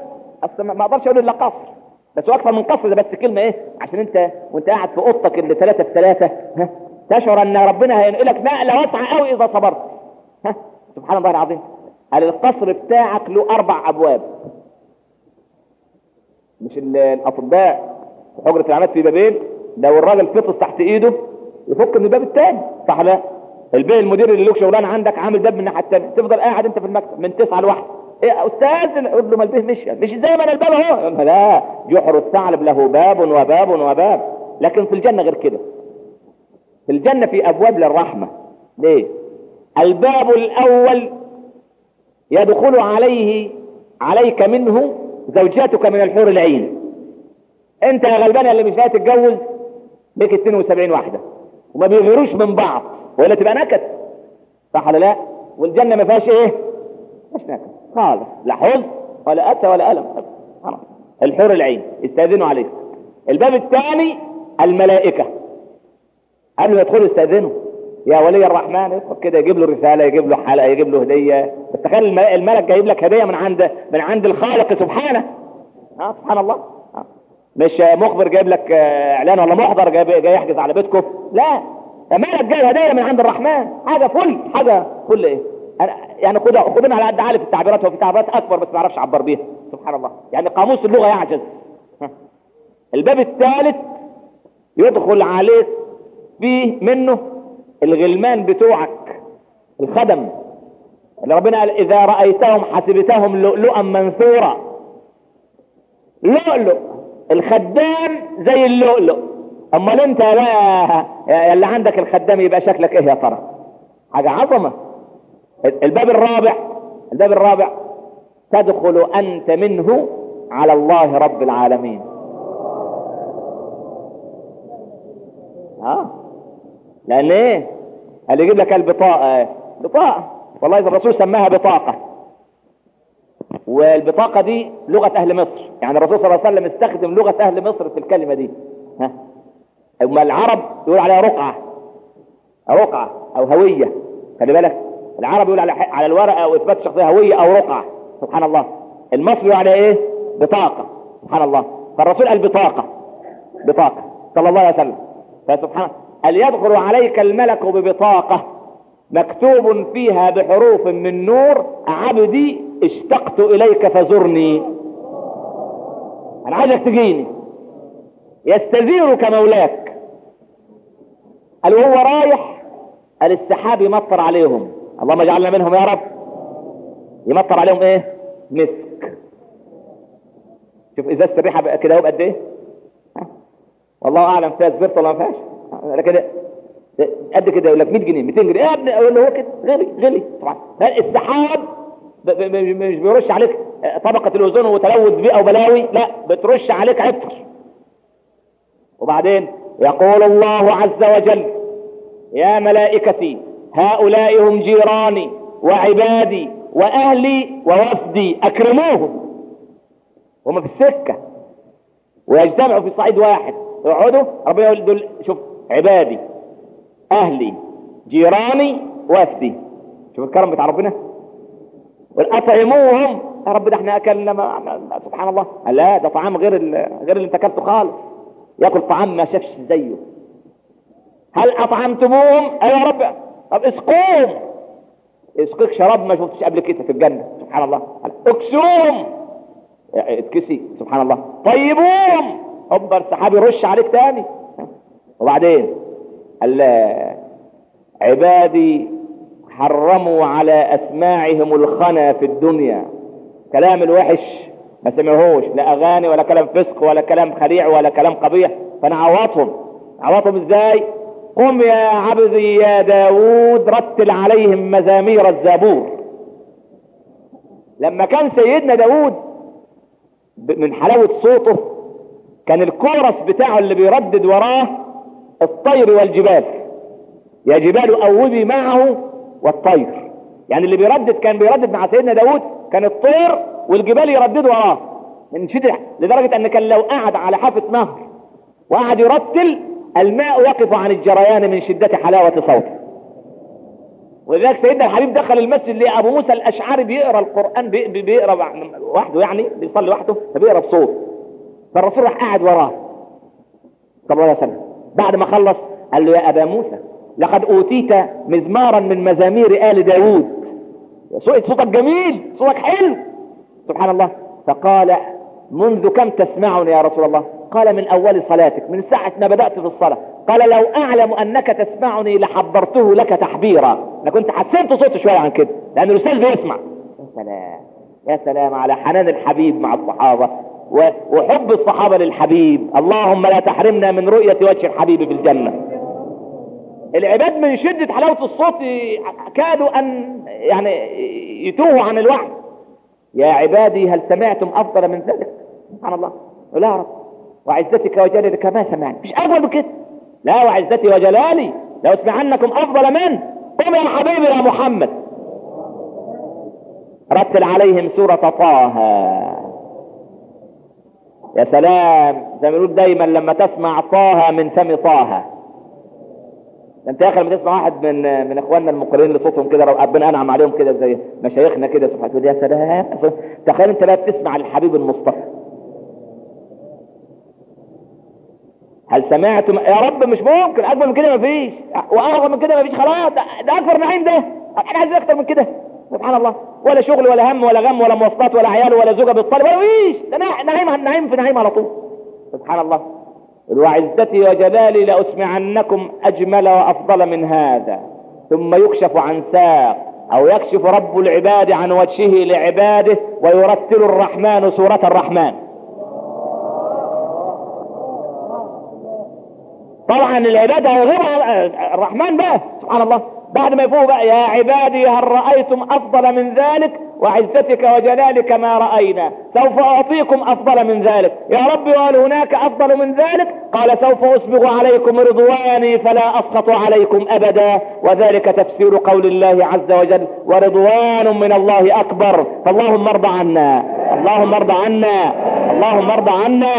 أصل ما أقدرش أقول إلا قصر. بس هو أكثر من قصر ده بس كلمة إيه؟ عشان أنت وأنت قاعد في أوضتك اللي ثلاثة في ثلاثة ها تشعر أن ربنا هينقلك نقلة واسعة قوي إذا صبرت. ها سبحان الله العظيم. قال القصر بتاعك له أربع أبواب. مش الأطباء في حجرة العماد في بابين لو الراجل فطس تحت إيده يفك من الباب الثاني صح لا؟ البيه المدير اللي له شغلانة عندك عامل باب من الناحيه الثانية تفضل قاعد أنت في المكتب من تسعة لواحد. إيه أستاذ يقول له ما البيه مشي مش زي ما أنا الباب أهو؟ لا جحر الثعلب له باب وباب وباب. لكن في الجنة غير كده. في الجنة في أبواب للرحمة. ليه؟ الباب الأول يدخل عليه عليك منه زوجاتك من الحور العين. انت يا غلبان اللي مش لاقي تتجوز ليك 72 واحدة. وما بيغيروش من بعض ولا تبقى نكد. صح ولا لا؟ والجنة ما فيهاش إيه؟ مش نكد. خالص. لا حزن ولا اتى ولا ألم. الحور العين. يستاذنوا عليك. الباب الثاني الملائكة. قبل ما يدخلوا يستاذنوا يا ولي الرحمن يدخل كده يجيب له رسالة يجيب له حلقة يجيب له هدية. تخيل الملك جايب لك هدية من عند من عند الخالق سبحانه. ها سبحان الله. مش مخبر جايب لك إعلان ولا محضر جاي, جاي يحجز على بيتكم؟ لا. مالك جايب هدية من عند الرحمن. حاجة فل. حاجة فل إيه؟ يعني خد خدنا على قد عالي في التعبيرات وفي تعبيرات أكبر بس ما أعرفش اعبر بيها. سبحان الله. يعني قاموس اللغة يعجز. الباب الثالث يدخل عليك فيه منه الغلمان بتوعك. الخدم. ربنا قال إذا رأيتهم حسبتهم لؤلؤا منثورا. لؤلؤ. الخدام زي اللؤلؤ. امال أنت بقى يا اللي عندك الخدام يبقى شكلك إيه يا ترى؟ حاجة عظمة. الباب الرابع. الباب الرابع. تدخل أنت منه على الله رب العالمين. ها؟ لأن إيه؟ اللي يجيب لك البطاقة. بطاقة. والله الرسول سماها بطاقة. والبطاقة دي لغة أهل مصر. يعني الرسول صلى الله عليه وسلم استخدم لغة أهل مصر في الكلمة دي. ها؟ أما العرب يقول عليها رقعة. رقعة أو هوية. خلي بالك. العرب يقول على على الورقة أو إثبات الشخصية هوية أو رقعة. سبحان الله. المصري يقول عليها إيه؟ بطاقة. سبحان الله. فالرسول قال بطاقة. بطاقة. صلى الله عليه وسلم. فسبحان هل يدخل عليك الملك ببطاقة؟ مكتوب فيها بحروف من نور عبدي اشتقت إليك فزرني. أنا عايزك تجيني. يستزيرك مولاك. قال وهو رايح؟ قال السحاب يمطر عليهم؟ اللهم اجعلنا منهم يا رب. يمطر عليهم إيه؟ مسك. شوف ازازه بقى كده قد إيه؟ والله أعلم فيها سبرت ولا ما فيهاش؟ لكن قد كده يقول لك 100 جنيه 200 جنيه. يا ابني أقول له هو كده غلي غلي. طبعا. السحاب مش بيرش عليك طبقة الأوزون وتلوث بيئة وبلاوي لا بترش عليك عطر. وبعدين يقول الله عز وجل يا ملائكتي هؤلاء هم جيراني وعبادي وأهلي ووفدي أكرموهم. هم في السكة ويجتمعوا في صعيد واحد. يقعدوا ربنا يقول دول شوف عبادي. أهلي جيراني وافدي شوف الكرم بتاع ربنا. واطعموهم يا رب ده إحنا أكلنا ما سبحان الله. لا ده طعام غير غير اللي انت أكلته خالص. ياكل طعام ما شافش زيه. هل أطعمتموهم؟ أيوه يا رب. طب اسقوهم. اسقيك شراب ما شفتش قبل كده في الجنة. سبحان الله. اكسوهم اتكسي. سبحان الله. طيبوهم. هوبا السحاب يرش عليك تاني. وبعدين؟ عبادي حرموا على أسماعهم الخنا في الدنيا. كلام الوحش ما سمعوهوش. لا أغاني ولا كلام فسق ولا كلام خليع ولا كلام قبيح. فأنا عوضهم. عوضهم إزاي؟ قم يا عبدي يا داود رتل عليهم مزامير الزبور. لما كان سيدنا داود من حلاوة صوته كان الكورس بتاعه اللي بيردد وراه الطير والجبال. يا جبال أوبي معه والطير. يعني اللي بيردد كان بيردد مع سيدنا داود كان الطير والجبال يرددوا وراه. من شدة لدرجة أن كان لو قعد على حافة نهر وقعد يرتل الماء يقف عن الجريان من شدة حلاوة صوته. ولذلك سيدنا الحبيب دخل المسجد لأبو موسى الأشعري بيقرأ القرآن بي بيقرأ وحده يعني بيصلي وحده فبيقرأ بصوت. فالرسول راح قاعد وراه. صلى الله عليه وسلم بعد ما خلص قال له يا أبا موسى لقد أوتيت مزمارا من مزامير آل داوود صوتك جميل صوتك حلو. سبحان الله. فقال منذ كم تسمعني يا رسول الله؟ قال من أول صلاتك من ساعة ما بدأت في الصلاة. قال لو أعلم أنك تسمعني لحبرته لك تحبيرا. أنا كنت حسنت صوته شوية عن كده لأن الأستاذ بيسمع. يا سلام يا سلام على حنان الحبيب مع الصحابة. وحب الصحابة للحبيب. اللهم لا تحرمنا من رؤية وجه الحبيب في الجنة. العباد من شدة حلاوة الصوت كادوا أن يعني يتوهوا عن الوحي يا عبادي هل سمعتم أفضل من ذلك؟ سبحان الله. لا رب. وعزتك وجلالك ما سمعني مش أفضل من كده. لا وعزتي وجلالي. لو اسمعنكم أفضل من؟ قم يا حبيبي يا محمد. رتل عليهم سورة طه. يا سلام زي ما دايما لما تسمع طه من فم طه. انت يا أخي لما تسمع واحد من من إخواننا المقرئين اللي صوتهم كده ربنا أنعم عليهم كده زي مشايخنا كده سبحانه يا سلام. تخيل انت بقى بتسمع الحبيب المصطفى. هل سمعتم؟ يا رب مش ممكن أكبر من كده مفيش وأعظم من كده مفيش خلاص ده, ده اكبر نعيم ده. إحنا عايزين أكتر من كده. سبحان الله ولا شغل ولا هم ولا غم ولا مواصلات ولا عيال ولا زوجة بالطلب ولا فيش ده نعيم نعيم في نعيم على طول. سبحان الله. وعزتي وجلالي لأسمعنكم أجمل وأفضل من هذا. ثم يكشف عن ساق أو يكشف رب العباد عن وجهه لعباده ويرتل الرحمن سورة الرحمن. طبعا العبادة غير الرحمن بقى سبحان الله. بعد ما يفوق بقى يا عبادي هل رأيتم أفضل من ذلك؟ وعزتك وجلالك ما رأينا. سوف أعطيكم أفضل من ذلك. يا رب وهل هناك أفضل من ذلك؟ قال سوف أسبغ عليكم رضواني فلا أسخط عليكم أبدا. وذلك تفسير قول الله عز وجل ورضوان من الله أكبر. فاللهم ارضى عنا. اللهم ارضى عنا. اللهم ارضى عنا.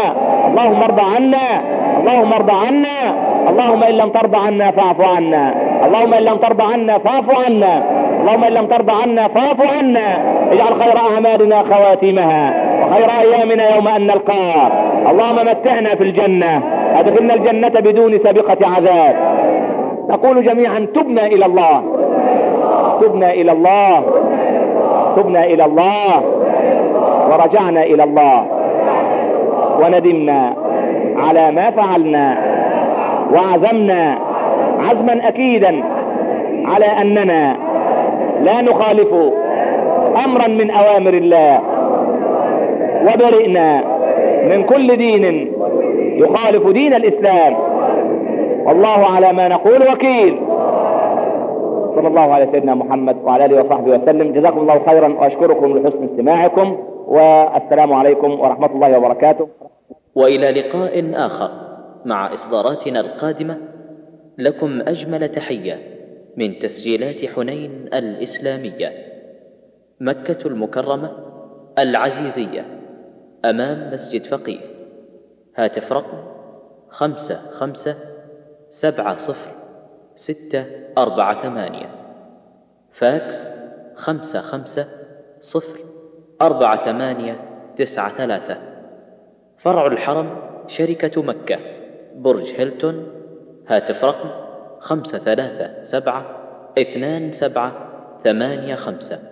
اللهم ارضى عنا. اللهم ارضى عنا. اللهم إن لم ترضى عنا فاعف عنا. اللهم إن لم ترضى عنا فاعف عنا. اللهم إن لم ترضى عنا فاعف عنا. اجعل خير أعمالنا خواتمها وخير أيامنا يوم أن نلقاك اللهم متعنا في الجنة أدخلنا الجنة بدون سابقة عذاب. نقول جميعا تبنا إلى الله. تبنا إلى الله. تبنا إلى الله. ورجعنا إلى الله. وندمنا على ما فعلنا. وعزمنا عزما اكيدا على أننا لا نخالف امرا من أوامر الله. وبرئنا من كل دين يخالف دين الإسلام. والله على ما نقول وكيل. صلى الله على سيدنا محمد وعلى آله وصحبه وسلم. جزاكم الله خيرا وأشكركم لحسن استماعكم. والسلام عليكم ورحمة الله وبركاته. وإلى لقاء آخر مع إصداراتنا القادمة. لكم أجمل تحية من تسجيلات حنين الإسلامية. مكة المكرمة العزيزية أمام مسجد فقيه. هاتف رقم خمسة خمسة سبعة صفر ستة أربعة ثمانية. فاكس خمسة خمسة صفر أربعة ثمانية تسعة ثلاثة. فرع الحرم شركة مكة برج هيلتون. هاتف رقم خمسة ثلاثة سبعة اثنان سبعة ثمانية خمسة.